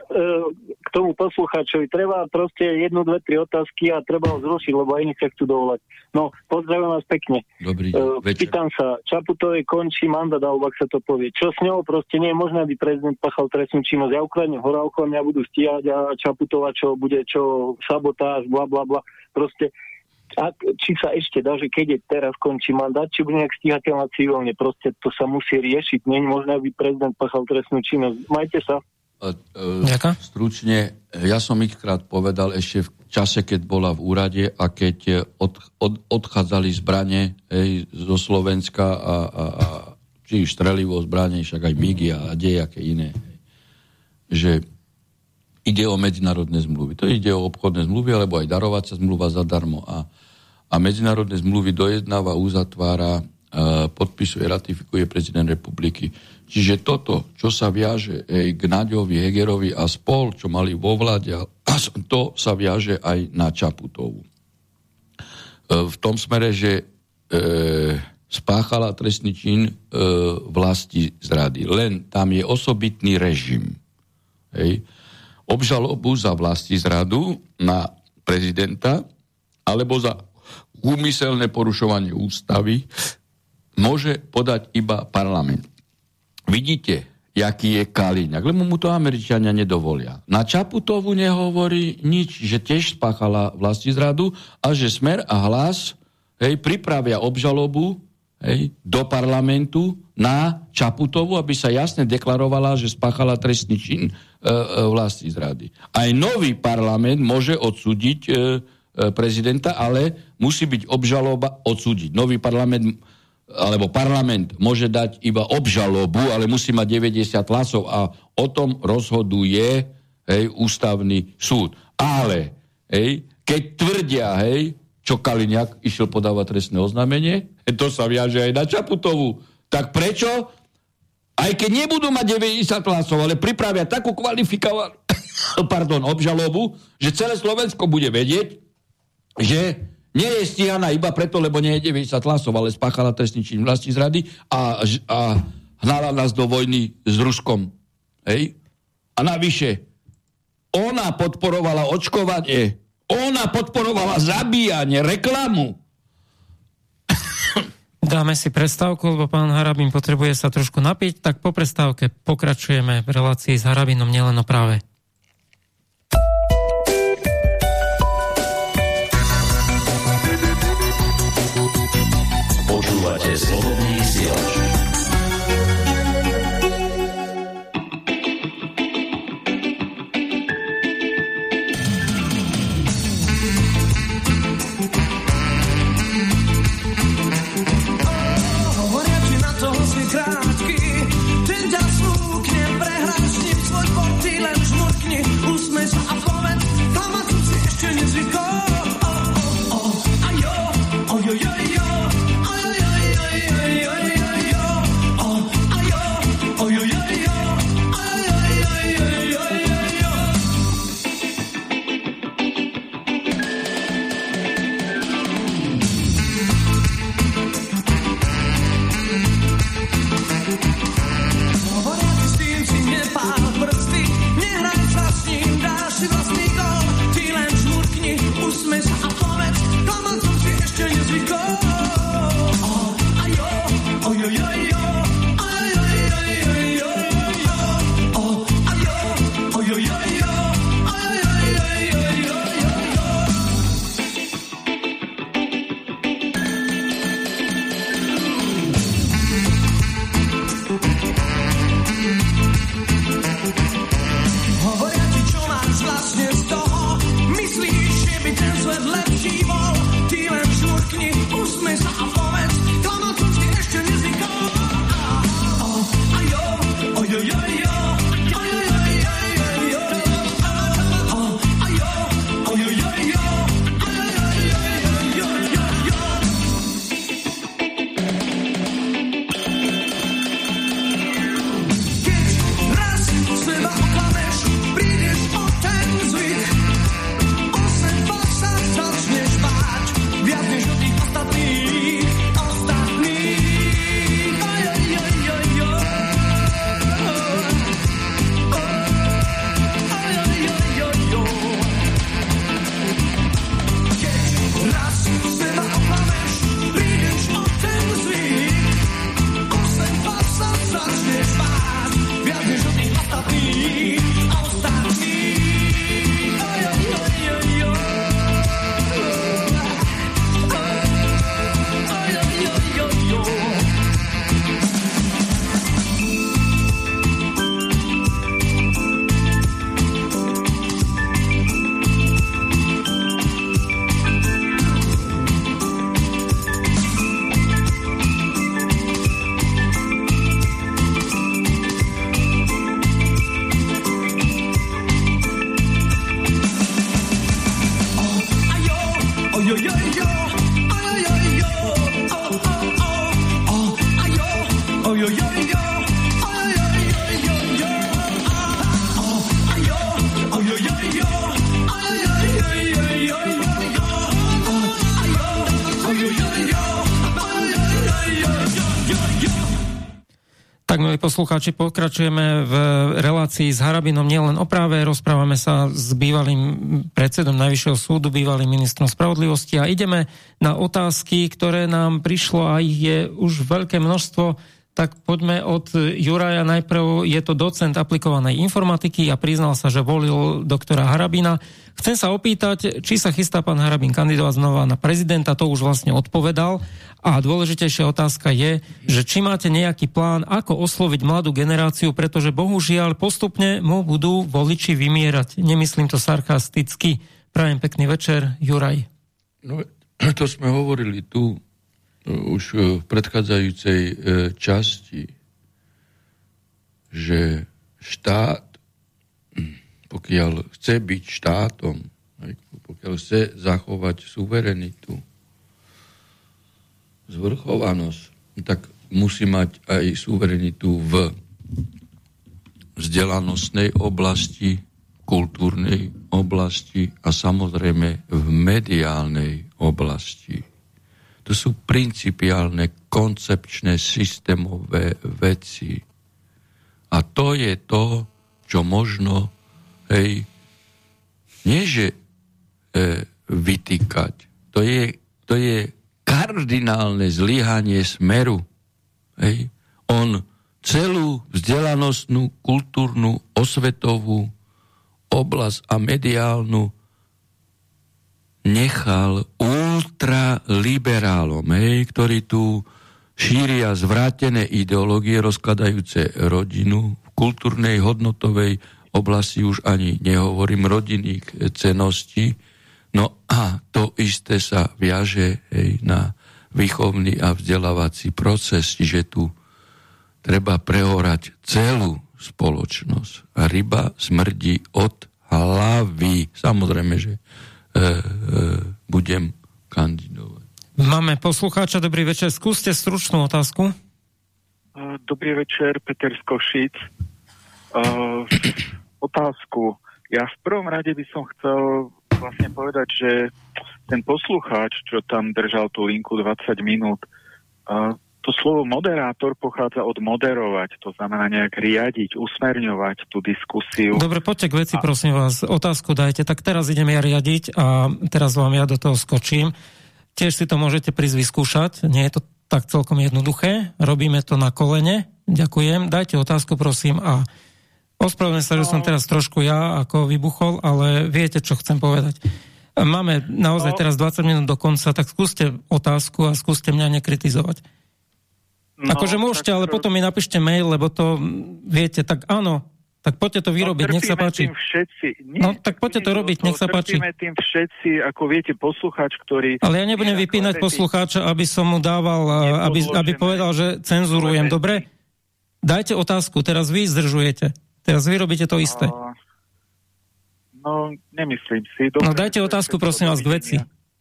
k tomu poslucháčovi treba proste jednu, dve, tri otázky a treba ho zrušiť, lebo aj nech chcú dovolať. No, pozdravujem vás pekne. Dobrý deň, e, Pýtam sa, Čaputovej končí mandát, alebo ak sa to povie. Čo s ňou? Proste nie je možné, aby prezident pachal trestnú činnosť. Ja ukradnem horálko, mňa budú stíhať a Čaputova, čo bude, čo sabotáž, bla, bla, bla. Proste ak, či sa ešte dá, že keď je teraz končí mandát, či bude nejak stíhateľná civilne, proste to sa musí riešiť. Nie je možné, aby prezident pachal trestnú činnosť. Majte sa. Uh, uh, stručne, ja som ich krát povedal ešte v čase, keď bola v úrade a keď od, od, odchádzali zbranie hej, zo Slovenska a, a, a či strelivo zbranie, však aj MIGI a dejaké iné, že ide o medzinárodné zmluvy. To ide o obchodné zmluvy, alebo aj darovacia zmluva zadarmo. A a medzinárodné zmluvy dojednáva, uzatvára podpisuje, ratifikuje prezident republiky. Čiže toto, čo sa viaže k Naďovi, Hegerovi a spol, čo mali vo vláde, (clears throat) to sa viaže aj na Čaputovu. E, v tom smere, že e, spáchala trestný čin e, vlasti zrady. Len tam je osobitný režim. Hej. Obžalobu za vlasti zradu na prezidenta alebo za úmyselné porušovanie ústavy môže podať iba parlament. Vidíte, jaký je Kaliňák, lebo mu to Američania nedovolia. Na Čaputovu nehovorí nič, že tiež spáchala vlasti zradu a že Smer a Hlas hej, pripravia obžalobu hej, do parlamentu na Čaputovu, aby sa jasne deklarovala, že spáchala trestný čin e, e, vlasti zrady. Aj nový parlament môže odsúdiť e, prezidenta, ale musí byť obžaloba odsúdiť. Nový parlament alebo parlament môže dať iba obžalobu, ale musí mať 90 hlasov a o tom rozhoduje hej, ústavný súd. Ale hej, keď tvrdia, hej, čo Kaliňák išiel podávať trestné oznámenie, to sa viaže aj na Čaputovu. Tak prečo? Aj keď nebudú mať 90 hlasov, ale pripravia takú kvalifikovanú (coughs) pardon, obžalobu, že celé Slovensko bude vedieť, že nie je stíhaná iba preto, lebo nie je 90 hlasov, ale spáchala trestný čin vlasti zrady a, a hnala nás do vojny s Ruskom. Hej? A navyše, ona podporovala očkovanie, ona podporovala zabíjanie, reklamu. (coughs) Dáme si prestávku, lebo pán Harabín potrebuje sa trošku napiť, tak po prestávke pokračujeme v relácii s Harabinom nielen o práve. Slobodný vysielač. Poslucháči, pokračujeme v relácii s Harabinom. Nielen o práve, rozprávame sa s bývalým predsedom Najvyššieho súdu, bývalým ministrom spravodlivosti a ideme na otázky, ktoré nám prišlo a ich je už veľké množstvo tak poďme od Juraja. Najprv je to docent aplikovanej informatiky a priznal sa, že volil doktora Harabina. Chcem sa opýtať, či sa chystá pán Harabin kandidovať znova na prezidenta, to už vlastne odpovedal. A dôležitejšia otázka je, že či máte nejaký plán, ako osloviť mladú generáciu, pretože bohužiaľ postupne mu budú voliči vymierať. Nemyslím to sarkasticky. Prajem pekný večer, Juraj. No, (clears throat) to sme hovorili tu už v predchádzajúcej e, časti, že štát, pokiaľ chce byť štátom, pokiaľ chce zachovať suverenitu, zvrchovanosť, tak musí mať aj suverenitu v vzdelanostnej oblasti, kultúrnej oblasti a samozrejme v mediálnej oblasti to sú principiálne, koncepčné, systémové veci. A to je to, čo možno, hej, nie že e, vytýkať, to je, to je kardinálne zlyhanie smeru. Hej. On celú vzdelanostnú, kultúrnu, osvetovú oblasť a mediálnu nechal ultraliberálom, hej, ktorí tu šíria zvrátené ideológie rozkladajúce rodinu v kultúrnej hodnotovej oblasti už ani nehovorím rodinných ceností. No a to isté sa viaže hej, na výchovný a vzdelávací proces, že tu treba prehorať celú spoločnosť. A ryba smrdí od hlavy. Samozrejme, že E, e, budem kandidovať. Máme poslucháča, dobrý večer. Skúste stručnú otázku. Dobrý večer, Peter Skošic. Uh, otázku. Ja v prvom rade by som chcel vlastne povedať, že ten poslucháč, čo tam držal tú linku 20 minút, uh, to slovo moderátor pochádza od moderovať, to znamená nejak riadiť, usmerňovať tú diskusiu. Dobre, poďte k veci, a... prosím vás. Otázku dajte. Tak teraz idem ja riadiť a teraz vám ja do toho skočím. Tiež si to môžete prísť vyskúšať. Nie je to tak celkom jednoduché. Robíme to na kolene. Ďakujem. Dajte otázku, prosím. A ospravedlňujem sa, že som no. teraz trošku ja ako vybuchol, ale viete, čo chcem povedať. Máme naozaj no. teraz 20 minút do konca, tak skúste otázku a skúste mňa nekritizovať. No, akože môžete, tak... ale potom mi napíšte mail, lebo to, viete, tak áno, tak poďte to vyrobiť, no, nech sa páči. Tým všetci. Nie, no tak poďte to robiť, nech sa páči. tým všetci, ako viete, poslucháč, ktorý... Ale ja nebudem vypínať kvality... poslucháča, aby som mu dával, aby, aby povedal, že cenzurujem, dobre? Dajte otázku, teraz vy zdržujete. Teraz vy robíte to isté. No, nemyslím si. Dobre, no dajte otázku, prosím vás, k veci.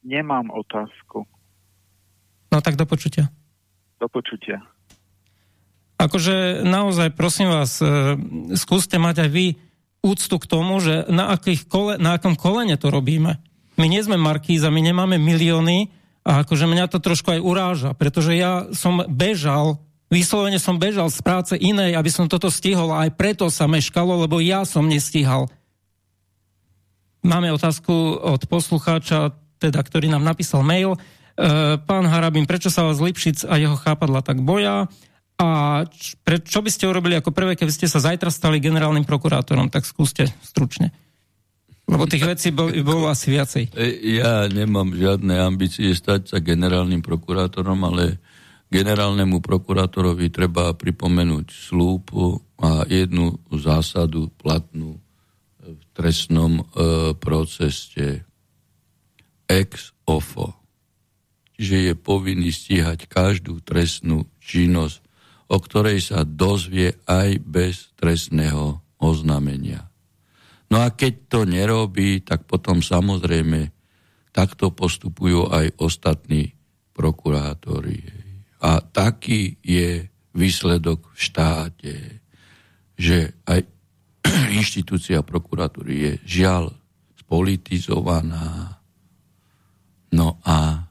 Nemám otázku. No tak do počutia. Do počutia. Akože naozaj, prosím vás, e, skúste mať aj vy úctu k tomu, že na, akých kole, na akom kolene to robíme. My nie sme Markíza, my nemáme milióny a akože mňa to trošku aj uráža, pretože ja som bežal, vyslovene som bežal z práce inej, aby som toto stihol a aj preto sa meškalo, lebo ja som nestíhal. Máme otázku od poslucháča, teda, ktorý nám napísal mail. E, pán Harabin, prečo sa vás Lipšic a jeho chápadla tak boja? A pre, čo by ste urobili ako prvé, keby ste sa zajtra stali generálnym prokurátorom? Tak skúste stručne. Lebo tých vecí bol, bolo asi viacej. E, ja nemám žiadne ambície stať sa generálnym prokurátorom, ale generálnemu prokurátorovi treba pripomenúť slúb a jednu zásadu platnú v trestnom e, procese ex ofo že je povinný stíhať každú trestnú činnosť, o ktorej sa dozvie aj bez trestného oznámenia. No a keď to nerobí, tak potom samozrejme takto postupujú aj ostatní prokurátori. A taký je výsledok v štáte, že aj (clears throat) inštitúcia prokuratúry je žiaľ spolitizovaná. No a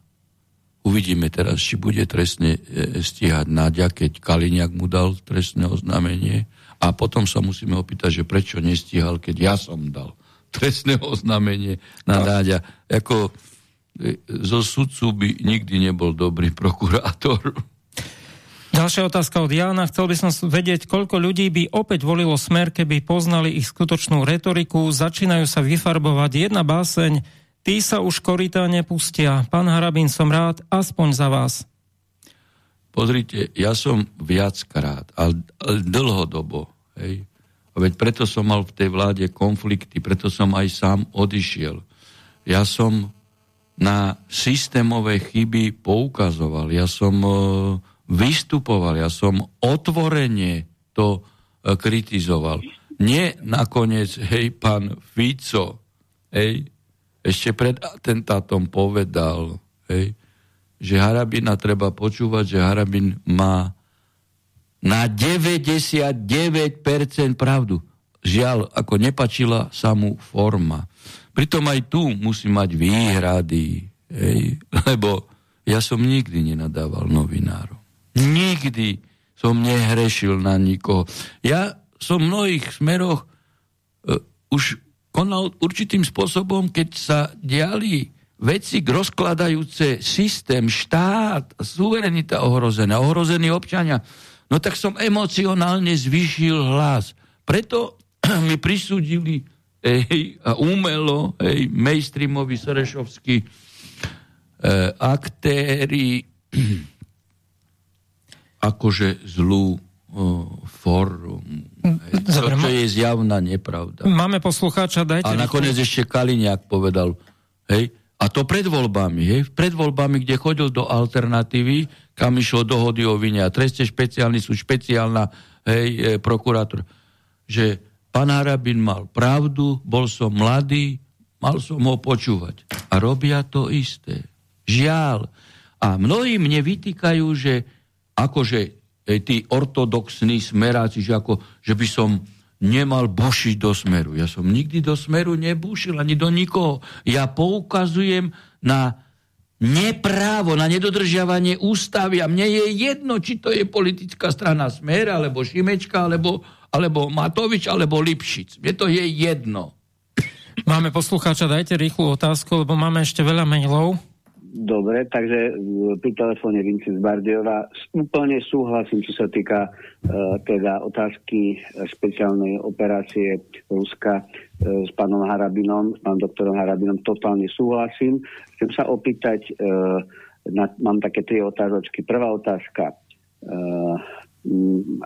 Uvidíme teraz, či bude trestne e, stíhať Náďa, keď Kaliniak mu dal trestné oznámenie. A potom sa musíme opýtať, že prečo nestíhal, keď ja som dal trestné oznámenie na Náďa. Ako e, zo sudcu by nikdy nebol dobrý prokurátor. Ďalšia otázka od Jana. Chcel by som vedieť, koľko ľudí by opäť volilo smer, keby poznali ich skutočnú retoriku. Začínajú sa vyfarbovať jedna báseň Tí sa už korytá nepustia. Pán Harabín, som rád aspoň za vás. Pozrite, ja som viackrát, ale, dlhodobo, hej, a veď preto som mal v tej vláde konflikty, preto som aj sám odišiel. Ja som na systémové chyby poukazoval, ja som e, vystupoval, ja som otvorene to e, kritizoval. Nie nakoniec, hej, pán Fico, hej, ešte pred atentátom povedal, hej, že Harabina treba počúvať, že Harabin má na 99% pravdu. Žiaľ, ako nepačila sa mu forma. Pritom aj tu musí mať výhrady, hej, (laughs) lebo ja som nikdy nenadával novinárom. Nikdy som nehrešil na nikoho. Ja som v mnohých smeroch uh, už konal určitým spôsobom, keď sa diali veci rozkladajúce systém, štát, suverenita ohrozená, ohrození občania, no tak som emocionálne zvýšil hlas. Preto (clears throat) mi prisúdili ej, a umelo ej, mainstreamoví serešovskí e, aktéry (clears throat) akože zlú fórum. Dobre, to, čo je zjavná nepravda. Máme poslucháča, dajte... A nakoniec rýchlo. ešte Kaliniak povedal, hej, a to pred voľbami, hej, pred voľbami, kde chodil do alternatívy, kam išlo dohody o vine a treste špeciálny sú špeciálna, hej, e, prokurátor, že pán Harabin mal pravdu, bol som mladý, mal som ho počúvať. A robia to isté. Žiaľ. A mnohí mne vytýkajú, že akože tí ortodoxní smeráci, že, ako, že by som nemal bušiť do smeru. Ja som nikdy do smeru nebúšil, ani do nikoho. Ja poukazujem na neprávo, na nedodržiavanie ústavy a mne je jedno, či to je politická strana Smer, alebo Šimečka, alebo, alebo Matovič, alebo Lipšic. Mne to je jedno. Máme poslucháča, dajte rýchlu otázku, lebo máme ešte veľa mailov. Dobre, takže pri telefóne Vincent Bardejová úplne súhlasím, čo sa týka uh, teda otázky špeciálnej operácie Ruska uh, s pánom Harabinom, s pánom doktorom Harabinom, totálne súhlasím. Chcem sa opýtať, uh, na, mám také tri otázočky. Prvá otázka. Uh,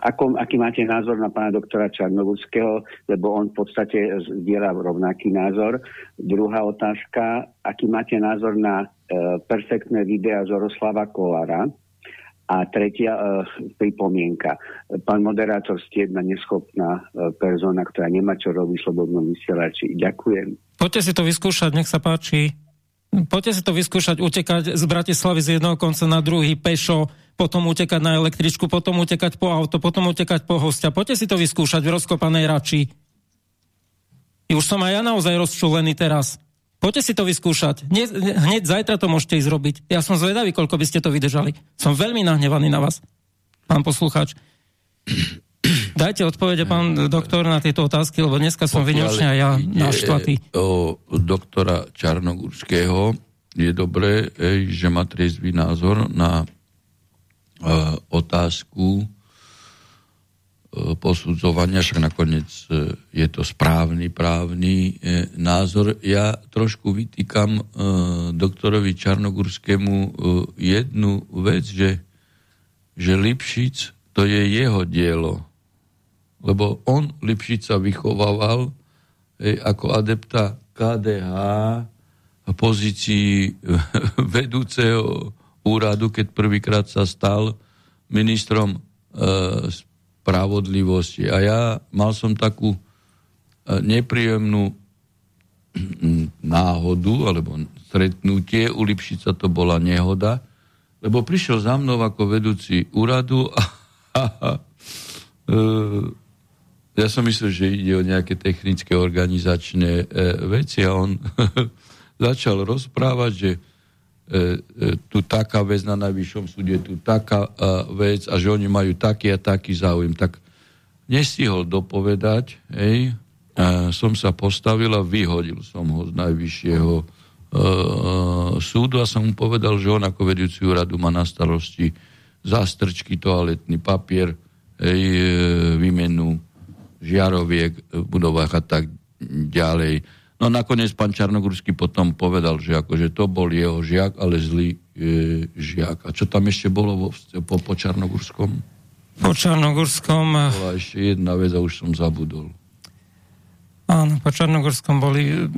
ako, aký máte názor na pána doktora Čarnogurského, lebo on v podstate zdieľa rovnaký názor. Druhá otázka, aký máte názor na E, perfektné videa Zoroslava Kolára. A tretia e, pripomienka. Pán moderátor, ste jedna neschopná e, persona, ktorá nemá čo robiť v slobodnom vysielači. Ďakujem. Poďte si to vyskúšať, nech sa páči. Poďte si to vyskúšať, utekať z Bratislavy z jedného konca na druhý pešo, potom utekať na električku, potom utekať po auto, potom utekať po hostia. Poďte si to vyskúšať v rozkopanej rači. I už som aj ja naozaj rozčulený teraz. Poďte si to vyskúšať. Hneď, hneď zajtra to môžete ísť robiť. Ja som zvedavý, koľko by ste to vydržali. Som veľmi nahnevaný na vás, pán poslucháč. (clears throat) Dajte odpovede, pán doktor, na tieto otázky, lebo dneska som vyňočne a ja naštvatý. O doktora Čarnogurského je dobré, že má triezvý názor na otázku E, posudzovania, však nakoniec e, je to správny právny e, názor. Ja trošku vytýkam doktorovi Čarnogurskému jednu vec, že, že Lipšic to je jeho dielo. Lebo on Lipšica vychovával ako adepta KDH v pozícii (laughs) vedúceho úradu, keď prvýkrát sa stal ministrom spravodlivosti. A ja mal som takú e, nepríjemnú náhodu, alebo stretnutie, u Lipšica to bola nehoda, lebo prišiel za mnou ako vedúci úradu a, (laughs) a, a e, ja som myslel, že ide o nejaké technické organizačné e, veci a on (laughs) začal rozprávať, že tu taká vec na najvyššom súde, tu taká vec a že oni majú taký a taký záujem. Tak nestihol dopovedať, hej, a som sa postavil a vyhodil som ho z najvyššieho e, súdu a som mu povedal, že on ako vedúci úradu má na starosti zástrčky, toaletný papier, hej, e, výmenu žiaroviek v budovách a tak ďalej. No nakoniec pán Čarnogórsky potom povedal, že akože to bol jeho žiak, ale zlý e, žiak. A čo tam ešte bolo vo, po, po Čarnogórskom? Po Čarnogórskom... Bola ešte jedna vec a už som zabudol. Áno, po Čarnogórskom boli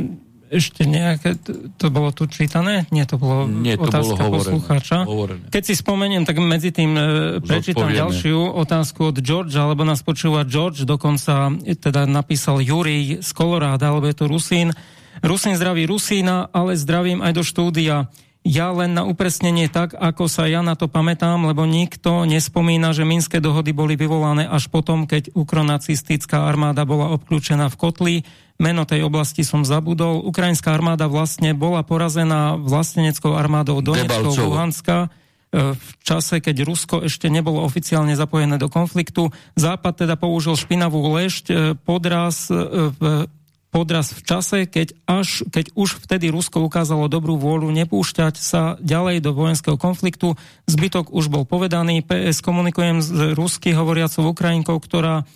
ešte nejaké, to bolo tu čítané? Nie, to bolo Nie, to otázka bolo hovorené, poslucháča. Hovorené. Keď si spomeniem, tak medzi tým e, prečítam ďalšiu otázku od George, alebo nás počúva George, dokonca e, teda napísal Jurij z Koloráda, alebo je to Rusín. Rusín zdraví Rusína, ale zdravím aj do štúdia. Ja len na upresnenie tak, ako sa ja na to pamätám, lebo nikto nespomína, že Minské dohody boli vyvolané až potom, keď ukronacistická armáda bola obklúčená v kotli. Meno tej oblasti som zabudol. Ukrajinská armáda vlastne bola porazená vlasteneckou armádou Donetskou Debalcovo. Luhanska e, v čase, keď Rusko ešte nebolo oficiálne zapojené do konfliktu. Západ teda použil špinavú lešť, e, podraz, e, v- podraz v čase, keď, až, keď už vtedy Rusko ukázalo dobrú vôľu nepúšťať sa ďalej do vojenského konfliktu. Zbytok už bol povedaný. PS komunikujem s rusky hovoriacou Ukrajinkou, ktorá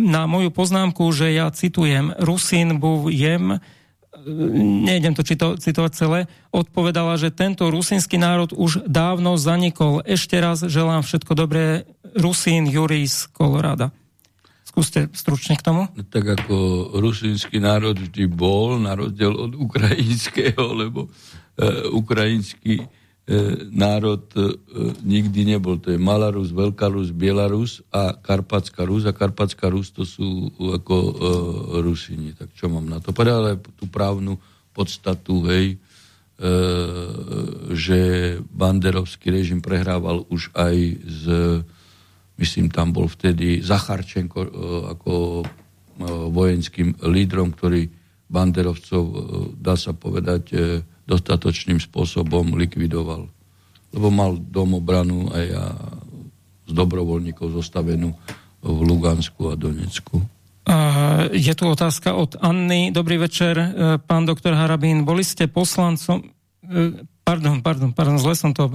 na moju poznámku, že ja citujem Rusin bujem, nejdem to čito, citovať celé, odpovedala, že tento rusínsky národ už dávno zanikol. Ešte raz želám všetko dobré. Rusín Juris z Kolorada. Skúste stručne k tomu. Tak ako rusínsky národ vždy bol, na rozdiel od ukrajinského, lebo e, ukrajinský e, národ e, nikdy nebol. To je Malá Rus, Veľká Rus, Bielarus a Karpatská Rus. A Karpatská Rus to sú ako e, Rusini. Tak čo mám na to povedať? Ale tú právnu podstatu, hej, e, že banderovský režim prehrával už aj z myslím, tam bol vtedy Zacharčenko e, ako e, vojenským lídrom, ktorý banderovcov, e, dá sa povedať, e, dostatočným spôsobom likvidoval. Lebo mal domobranu aj a z dobrovoľníkov zostavenú v Lugansku a Donecku. Je tu otázka od Anny. Dobrý večer, uh, pán doktor Harabín. Boli ste poslancom... Uh, pardon, pardon, pardon, zle som to...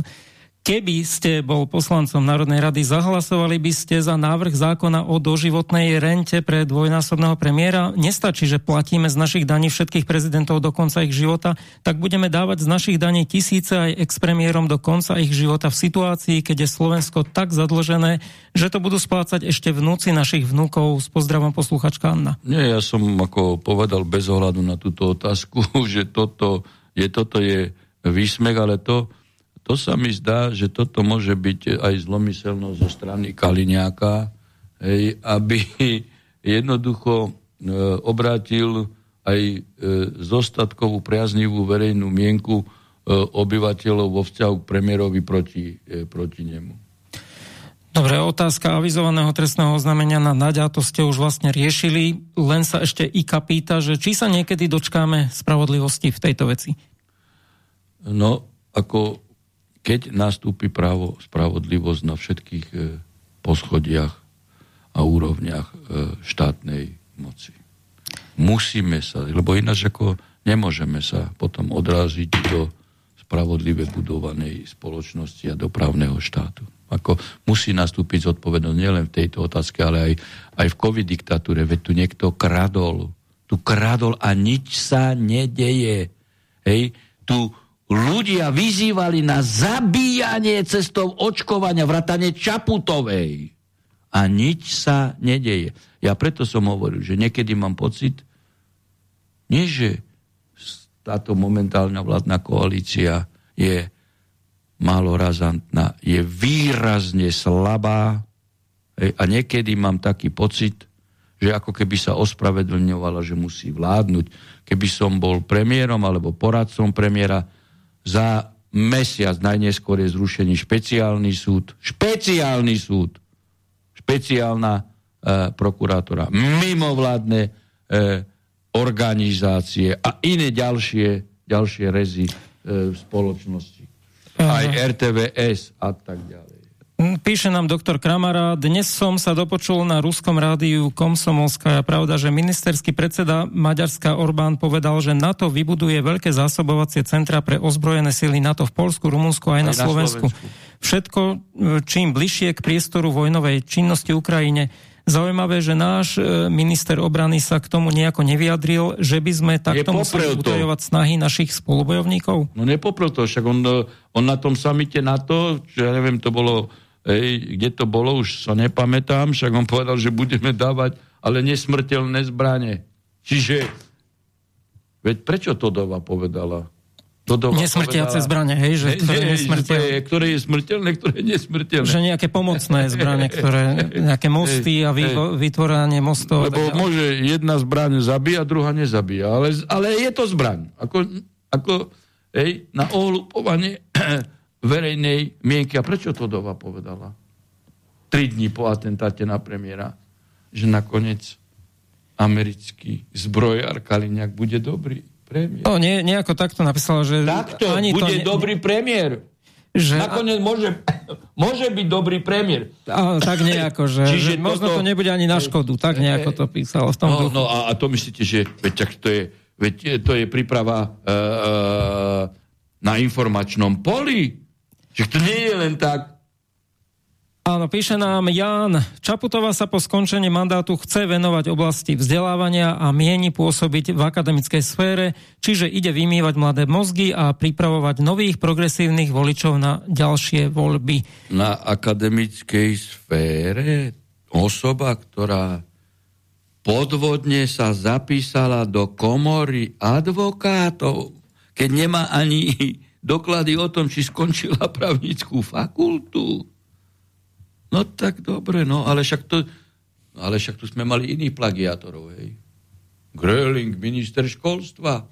Keby ste bol poslancom Národnej rady, zahlasovali by ste za návrh zákona o doživotnej rente pre dvojnásobného premiéra. Nestačí, že platíme z našich daní všetkých prezidentov do konca ich života, tak budeme dávať z našich daní tisíce aj expremiérom do konca ich života v situácii, keď je Slovensko tak zadlžené, že to budú splácať ešte vnúci našich vnúkov. S pozdravom posluchačka Anna. Nie, ja som ako povedal bez ohľadu na túto otázku, (laughs) že toto je, toto je výsmech, ale to, to sa mi zdá, že toto môže byť aj zlomyselnosť zo strany Kaliňáka, hej, aby (laughs) jednoducho e, obrátil aj e, zostatkovú priaznivú verejnú mienku e, obyvateľov vo vzťahu k premiérovi proti, e, proti nemu. Dobre, otázka avizovaného trestného oznámenia na Naďa, to ste už vlastne riešili. Len sa ešte IKA pýta, že či sa niekedy dočkáme spravodlivosti v tejto veci. No, ako keď nastúpi právo, spravodlivosť na všetkých e, poschodiach a úrovniach e, štátnej moci. Musíme sa, lebo ináč ako nemôžeme sa potom odráziť do spravodlive budovanej spoločnosti a do právneho štátu. Ako musí nastúpiť zodpovednosť nielen v tejto otázke, ale aj, aj v covid diktatúre. Veď tu niekto kradol. Tu kradol a nič sa nedeje. Hej, tu ľudia vyzývali na zabíjanie cestou očkovania, vrátane Čaputovej. A nič sa nedeje. Ja preto som hovoril, že niekedy mám pocit, nie že táto momentálna vládna koalícia je málo razantná, je výrazne slabá a niekedy mám taký pocit, že ako keby sa ospravedlňovala, že musí vládnuť. Keby som bol premiérom alebo poradcom premiéra, za mesiac najneskôr je zrušený špeciálny súd, špeciálny súd, špeciálna e, prokurátora, mimovládne e, organizácie a iné ďalšie, ďalšie rezy e, v spoločnosti. aj RTVS a tak ďalej. Píše nám doktor Kramara, dnes som sa dopočul na ruskom rádiu Komsomolská. Pravda, že ministerský predseda Maďarska Orbán povedal, že NATO vybuduje veľké zásobovacie centra pre ozbrojené sily NATO v Polsku, Rumunsku a aj, aj na, Slovensku. na Slovensku. Všetko čím bližšie k priestoru vojnovej činnosti Ukrajine. Zaujímavé, že náš e, minister obrany sa k tomu nejako nevyjadril, že by sme takto museli utajovať snahy našich spolubojovníkov? No nepoprel to, však on, on na tom samite NATO, čo ja neviem, to bolo Ej, kde to bolo, už sa nepamätám, však on povedal, že budeme dávať ale nesmrteľné zbranie. Čiže, veď prečo Todova povedala? Todova Nesmrtiace povedala, zbranie, hej? Že, ktoré, ne, nesmrteľné. ktoré je smrteľné, ktoré je nesmrteľné. Že nejaké pomocné zbranie, ktoré, nejaké mosty a vy, vytvorenie mostov. Lebo tak, môže jedna zbraň zabíja, druhá nezabíja, ale, ale je to zbraň. Ako, ako hej, na ohlupovanie verejnej mienky. A prečo to Dova povedala? Tri dní po atentáte na premiéra, že nakoniec americký zbrojár Kaliňák bude dobrý premiér. No, nie, nejako takto napísala, že... Takto, ani bude to ne... dobrý premiér. Že... Nakoniec môže, môže byť dobrý premiér. A, tak nejako, že, Čiže že možno to nebude ani na škodu, tak nejako to písalo v tom no, duchu. No a, a to myslíte, že veď, to, je, veď to je príprava uh, uh, na informačnom poli? Že to nie je len tak. Áno, píše nám Ján. Čaputová sa po skončení mandátu chce venovať oblasti vzdelávania a mieni pôsobiť v akademickej sfére, čiže ide vymývať mladé mozgy a pripravovať nových progresívnych voličov na ďalšie voľby. Na akademickej sfére osoba, ktorá podvodne sa zapísala do komory advokátov, keď nemá ani doklady o tom, či skončila (laughs) právnickú fakultu. No tak dobre, no ale však to, ale však tu sme mali iných plagiátorov, hej. Gröling, minister školstva,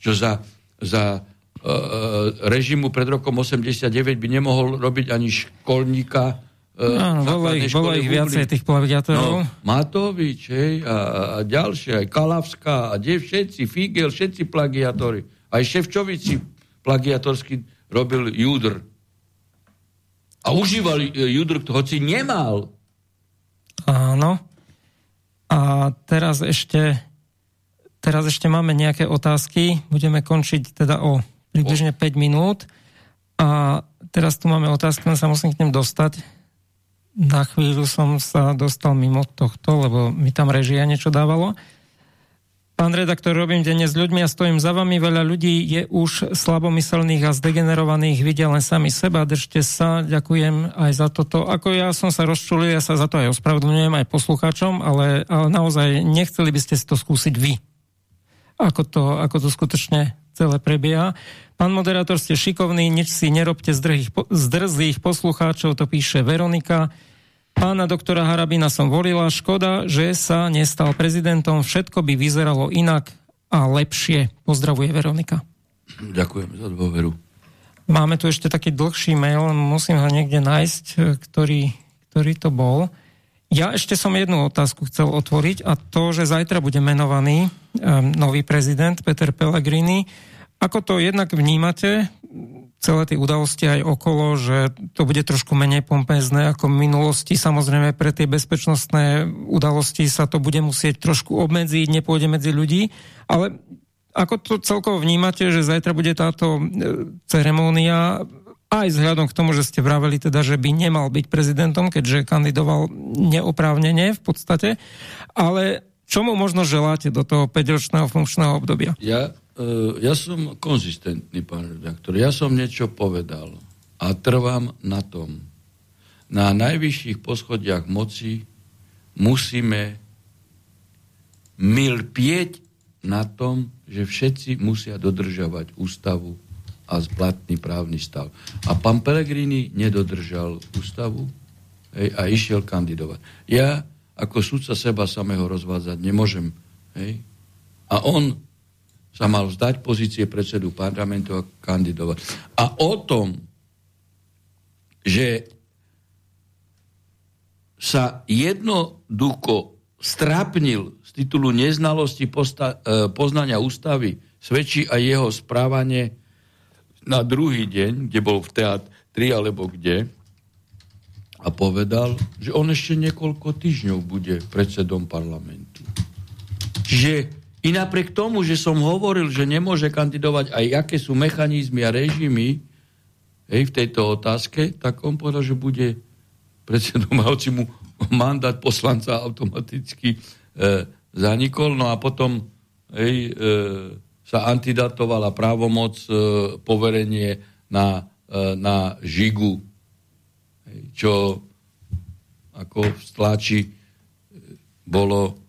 čo za, za uh, režimu pred rokom 89 by nemohol robiť ani školníka Uh, Áno, bolo ich, bolo ich viacej tých plagiátorov. No, Matovič, hej, a, a ďalšie, aj Kalavská, a kde všetci, Figel, všetci plagiátori. Aj Ševčovici plagiatorsky robil Judr. A užíval e, Judr, hoci nemal. Áno. A teraz ešte, teraz ešte máme nejaké otázky. Budeme končiť teda o približne 5 minút. A teraz tu máme otázky, len sa musím k ním dostať. Na chvíľu som sa dostal mimo tohto, lebo mi tam režia niečo dávalo. Pán redaktor, robím denne s ľuďmi a stojím za vami. Veľa ľudí je už slabomyselných a zdegenerovaných, vidia len sami seba. Držte sa, ďakujem aj za toto. Ako ja som sa rozčulil, ja sa za to aj ospravedlňujem aj poslucháčom, ale, ale naozaj nechceli by ste si to skúsiť vy. Ako to, ako to skutočne celé prebieha. Pán moderátor, ste šikovní, nič si nerobte z drzých poslucháčov, to píše Veronika. Pána doktora Harabina som volila. Škoda, že sa nestal prezidentom. Všetko by vyzeralo inak a lepšie. Pozdravuje Veronika. Ďakujem za dôveru. Máme tu ešte taký dlhší mail, musím ho niekde nájsť, ktorý, ktorý to bol. Ja ešte som jednu otázku chcel otvoriť a to, že zajtra bude menovaný um, nový prezident Peter Pellegrini. Ako to jednak vnímate? Celé tie udalosti aj okolo, že to bude trošku menej pompezné ako v minulosti. Samozrejme pre tie bezpečnostné udalosti sa to bude musieť trošku obmedziť, nepôjde medzi ľudí, ale ako to celkovo vnímate, že zajtra bude táto e, ceremónia aj vzhľadom k tomu, že ste vraveli teda, že by nemal byť prezidentom, keďže kandidoval neoprávnene v podstate, ale čomu možno želáte do toho 5-ročného funkčného obdobia? Ja ja som konzistentný, pán redaktor. Ja som niečo povedal a trvám na tom. Na najvyšších poschodiach moci musíme milpieť na tom, že všetci musia dodržovať ústavu a platný právny stav. A pán Pellegrini nedodržal ústavu hej, a išiel kandidovať. Ja ako sudca seba samého rozvádzať nemôžem. Hej. A on sa mal vzdať pozície predsedu parlamentu a kandidovať. A o tom, že sa jednoducho strapnil z titulu neznalosti posta- e, poznania ústavy, svedčí aj jeho správanie na druhý deň, kde bol v teatri alebo kde, a povedal, že on ešte niekoľko týždňov bude predsedom parlamentu. Čiže i napriek tomu, že som hovoril, že nemôže kandidovať aj aké sú mechanizmy a režimy hej, v tejto otázke, tak on povedal, že bude predsedom hoci mu mandát poslanca automaticky e, zanikol, no a potom hej, e, sa antidatovala právomoc, e, poverenie na, e, na žigu. Čo ako v stlači e, bolo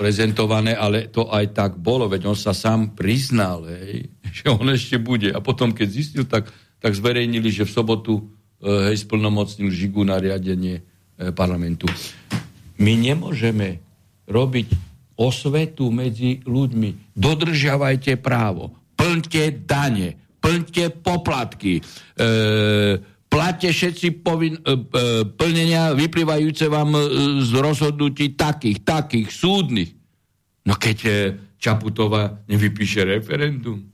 prezentované, ale to aj tak bolo, veď on sa sám priznal, hej, (laughs) že on ešte bude. A potom, keď zistil, tak, tak zverejnili, že v sobotu e, hej, splnomocnil Žigu na riadenie parlamentu. My nemôžeme robiť osvetu medzi ľuďmi. Dodržiavajte právo, plňte dane, plňte poplatky, e, Plate všetci povin, e, e, plnenia vyplývajúce vám e, z rozhodnutí takých, takých, súdnych. No keď Čaputová nevypíše referendum,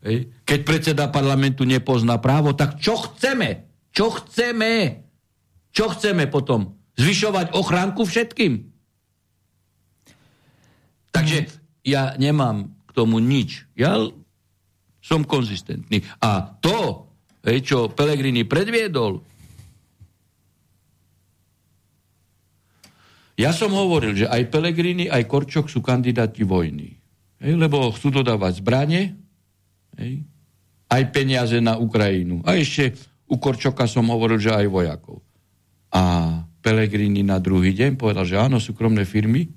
hej? keď predseda parlamentu nepozná právo, tak čo chceme? Čo chceme? Čo chceme potom? Zvyšovať ochránku všetkým? Takže ja nemám k tomu nič. Ja som konzistentný. A to, hej, čo Pelegrini predviedol. Ja som hovoril, že aj Pelegrini, aj Korčok sú kandidáti vojny. Hej, lebo chcú dodávať zbranie, hej, aj peniaze na Ukrajinu. A ešte u Korčoka som hovoril, že aj vojakov. A Pelegrini na druhý deň povedal, že áno, súkromné firmy,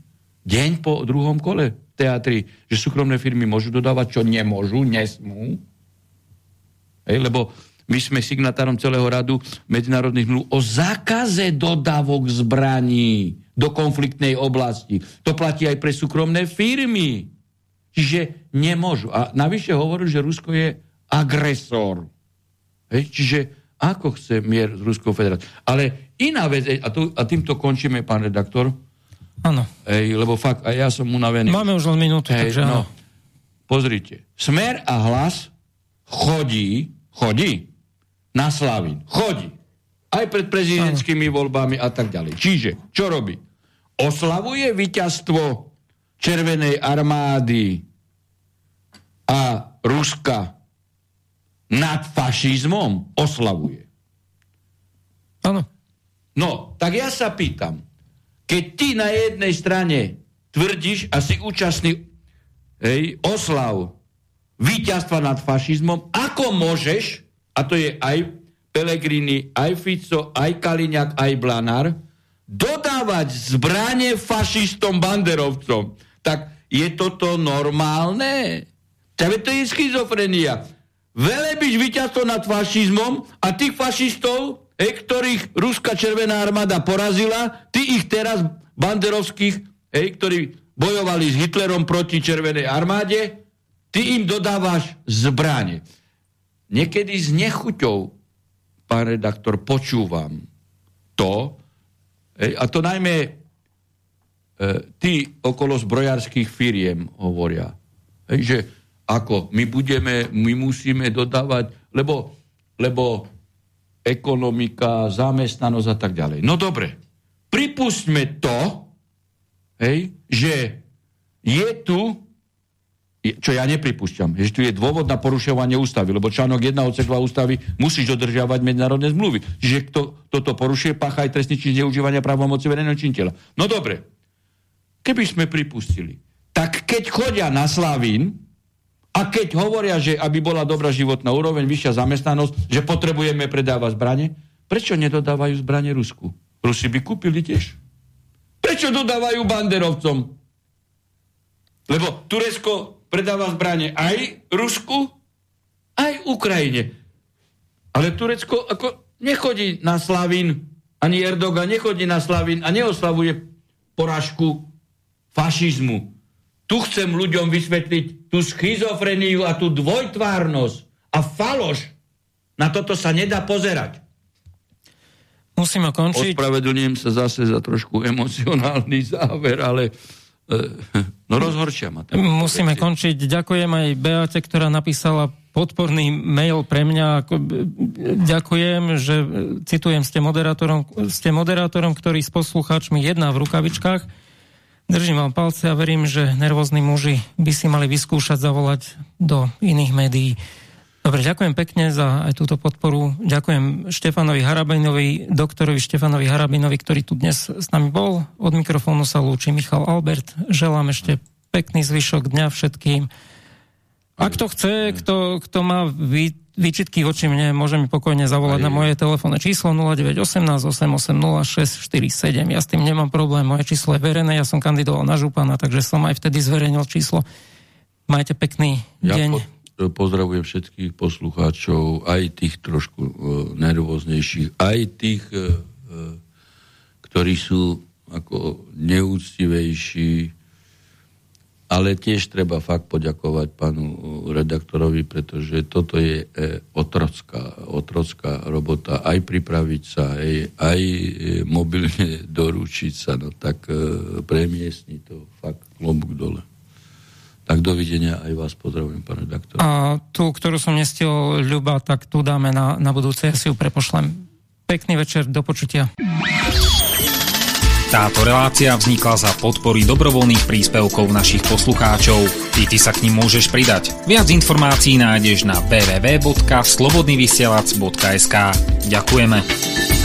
deň po druhom kole teatri, že súkromné firmy môžu dodávať, čo nemôžu, nesmú. Hej, lebo my sme signatárom celého radu medzinárodných mluv o zákaze dodávok zbraní do konfliktnej oblasti. To platí aj pre súkromné firmy. Čiže nemôžu. A navyše hovoril, že Rusko je agresor. Hej? Čiže ako chce mier s Ruskou federáciou. Ale iná vec, a, tu, a týmto končíme, pán redaktor. Áno. lebo fakt, aj ja som unavený. Máme už len minútu, Hej, takže no. Pozrite. Smer a hlas chodí, chodí na Slavín. Chodí. Aj pred prezidentskými voľbami a tak ďalej. Čiže, čo robí? Oslavuje víťazstvo Červenej armády a Ruska nad fašizmom? Oslavuje. Áno. No, tak ja sa pýtam, keď ty na jednej strane tvrdíš a si účastný hej, oslav víťazstva nad fašizmom, ako môžeš a to je aj Pelegrini, aj Fico, aj Kaliňák, aj Blanár, dodávať zbranie fašistom, banderovcom. Tak je toto normálne? Tebe to je schizofrenia. Velebiš víťazstvo nad fašizmom a tých fašistov, e, ktorých Ruská červená armáda porazila, ty ich teraz banderovských, e, ktorí bojovali s Hitlerom proti červenej armáde, ty im dodávaš zbranie. Niekedy s nechuťou, pán redaktor, počúvam to, a to najmä e, tí okolo zbrojárských firiem hovoria, že ako my budeme, my musíme dodávať, lebo, lebo ekonomika, zamestnanosť a tak ďalej. No dobre, pripustme to, hej, že je tu čo ja nepripúšťam, že tu je dôvod na porušovanie ústavy, lebo článok 1 odsek 2 ústavy musí dodržiavať medzinárodné zmluvy. Čiže kto toto porušuje, pácha aj trestný čin zneužívania právomoci verejného činiteľa. No dobre, keby sme pripustili, tak keď chodia na Slavín a keď hovoria, že aby bola dobrá životná úroveň, vyššia zamestnanosť, že potrebujeme predávať zbranie, prečo nedodávajú zbranie Rusku? Rusi by kúpili tiež. Prečo dodávajú banderovcom? Lebo Turecko predáva zbranie aj Rusku, aj Ukrajine. Ale Turecko ako nechodí na Slavín, ani Erdogan nechodí na Slavín a neoslavuje porážku fašizmu. Tu chcem ľuďom vysvetliť tú schizofreniu a tú dvojtvárnosť a faloš. Na toto sa nedá pozerať. Musíme končiť. Ospravedlňujem sa zase za trošku emocionálny záver, ale (laughs) no rozhorčia ma. Musíme veci. končiť. Ďakujem aj Beate, ktorá napísala podporný mail pre mňa. Ako, ďakujem, že citujem, ste moderátorom, ste moderátorom, ktorý s poslucháčmi jedná v rukavičkách. Držím vám palce a verím, že nervózni muži by si mali vyskúšať zavolať do iných médií. Dobre, ďakujem pekne za aj túto podporu. Ďakujem Štefanovi Harabinovi, doktorovi Štefanovi Harabinovi, ktorý tu dnes s nami bol. Od mikrofónu sa lúči Michal Albert. Želám ešte pekný zvyšok dňa všetkým. Ak to chce, kto, kto má vy, výčitky voči mne, môže mi pokojne zavolať Aj. na moje telefónne číslo 0918 8806 47. Ja s tým nemám problém, moje číslo je verejné, ja som kandidoval na župana, takže som aj vtedy zverejnil číslo. Majte pekný ja deň. Po pozdravujem všetkých poslucháčov, aj tých trošku uh, nervóznejších, aj tých, uh, ktorí sú ako neúctivejší, ale tiež treba fakt poďakovať pánu redaktorovi, pretože toto je e, otrocká, otrocká robota, aj pripraviť sa, aj, aj mobilne (laughs) doručiť sa, no tak e, premiestni to fakt klobúk dole. Tak dovidenia, aj vás pozdravujem, pán redaktor. A tú, ktorú som nestiel, Ľuba, tak tu dáme na, na budúce, ja si ju prepošlem. Pekný večer, do počutia. Táto relácia vznikla za podpory dobrovoľných príspevkov našich poslucháčov. I ty sa k ním môžeš pridať. Viac informácií nájdeš na www.slobodnyvysielac.sk Ďakujeme.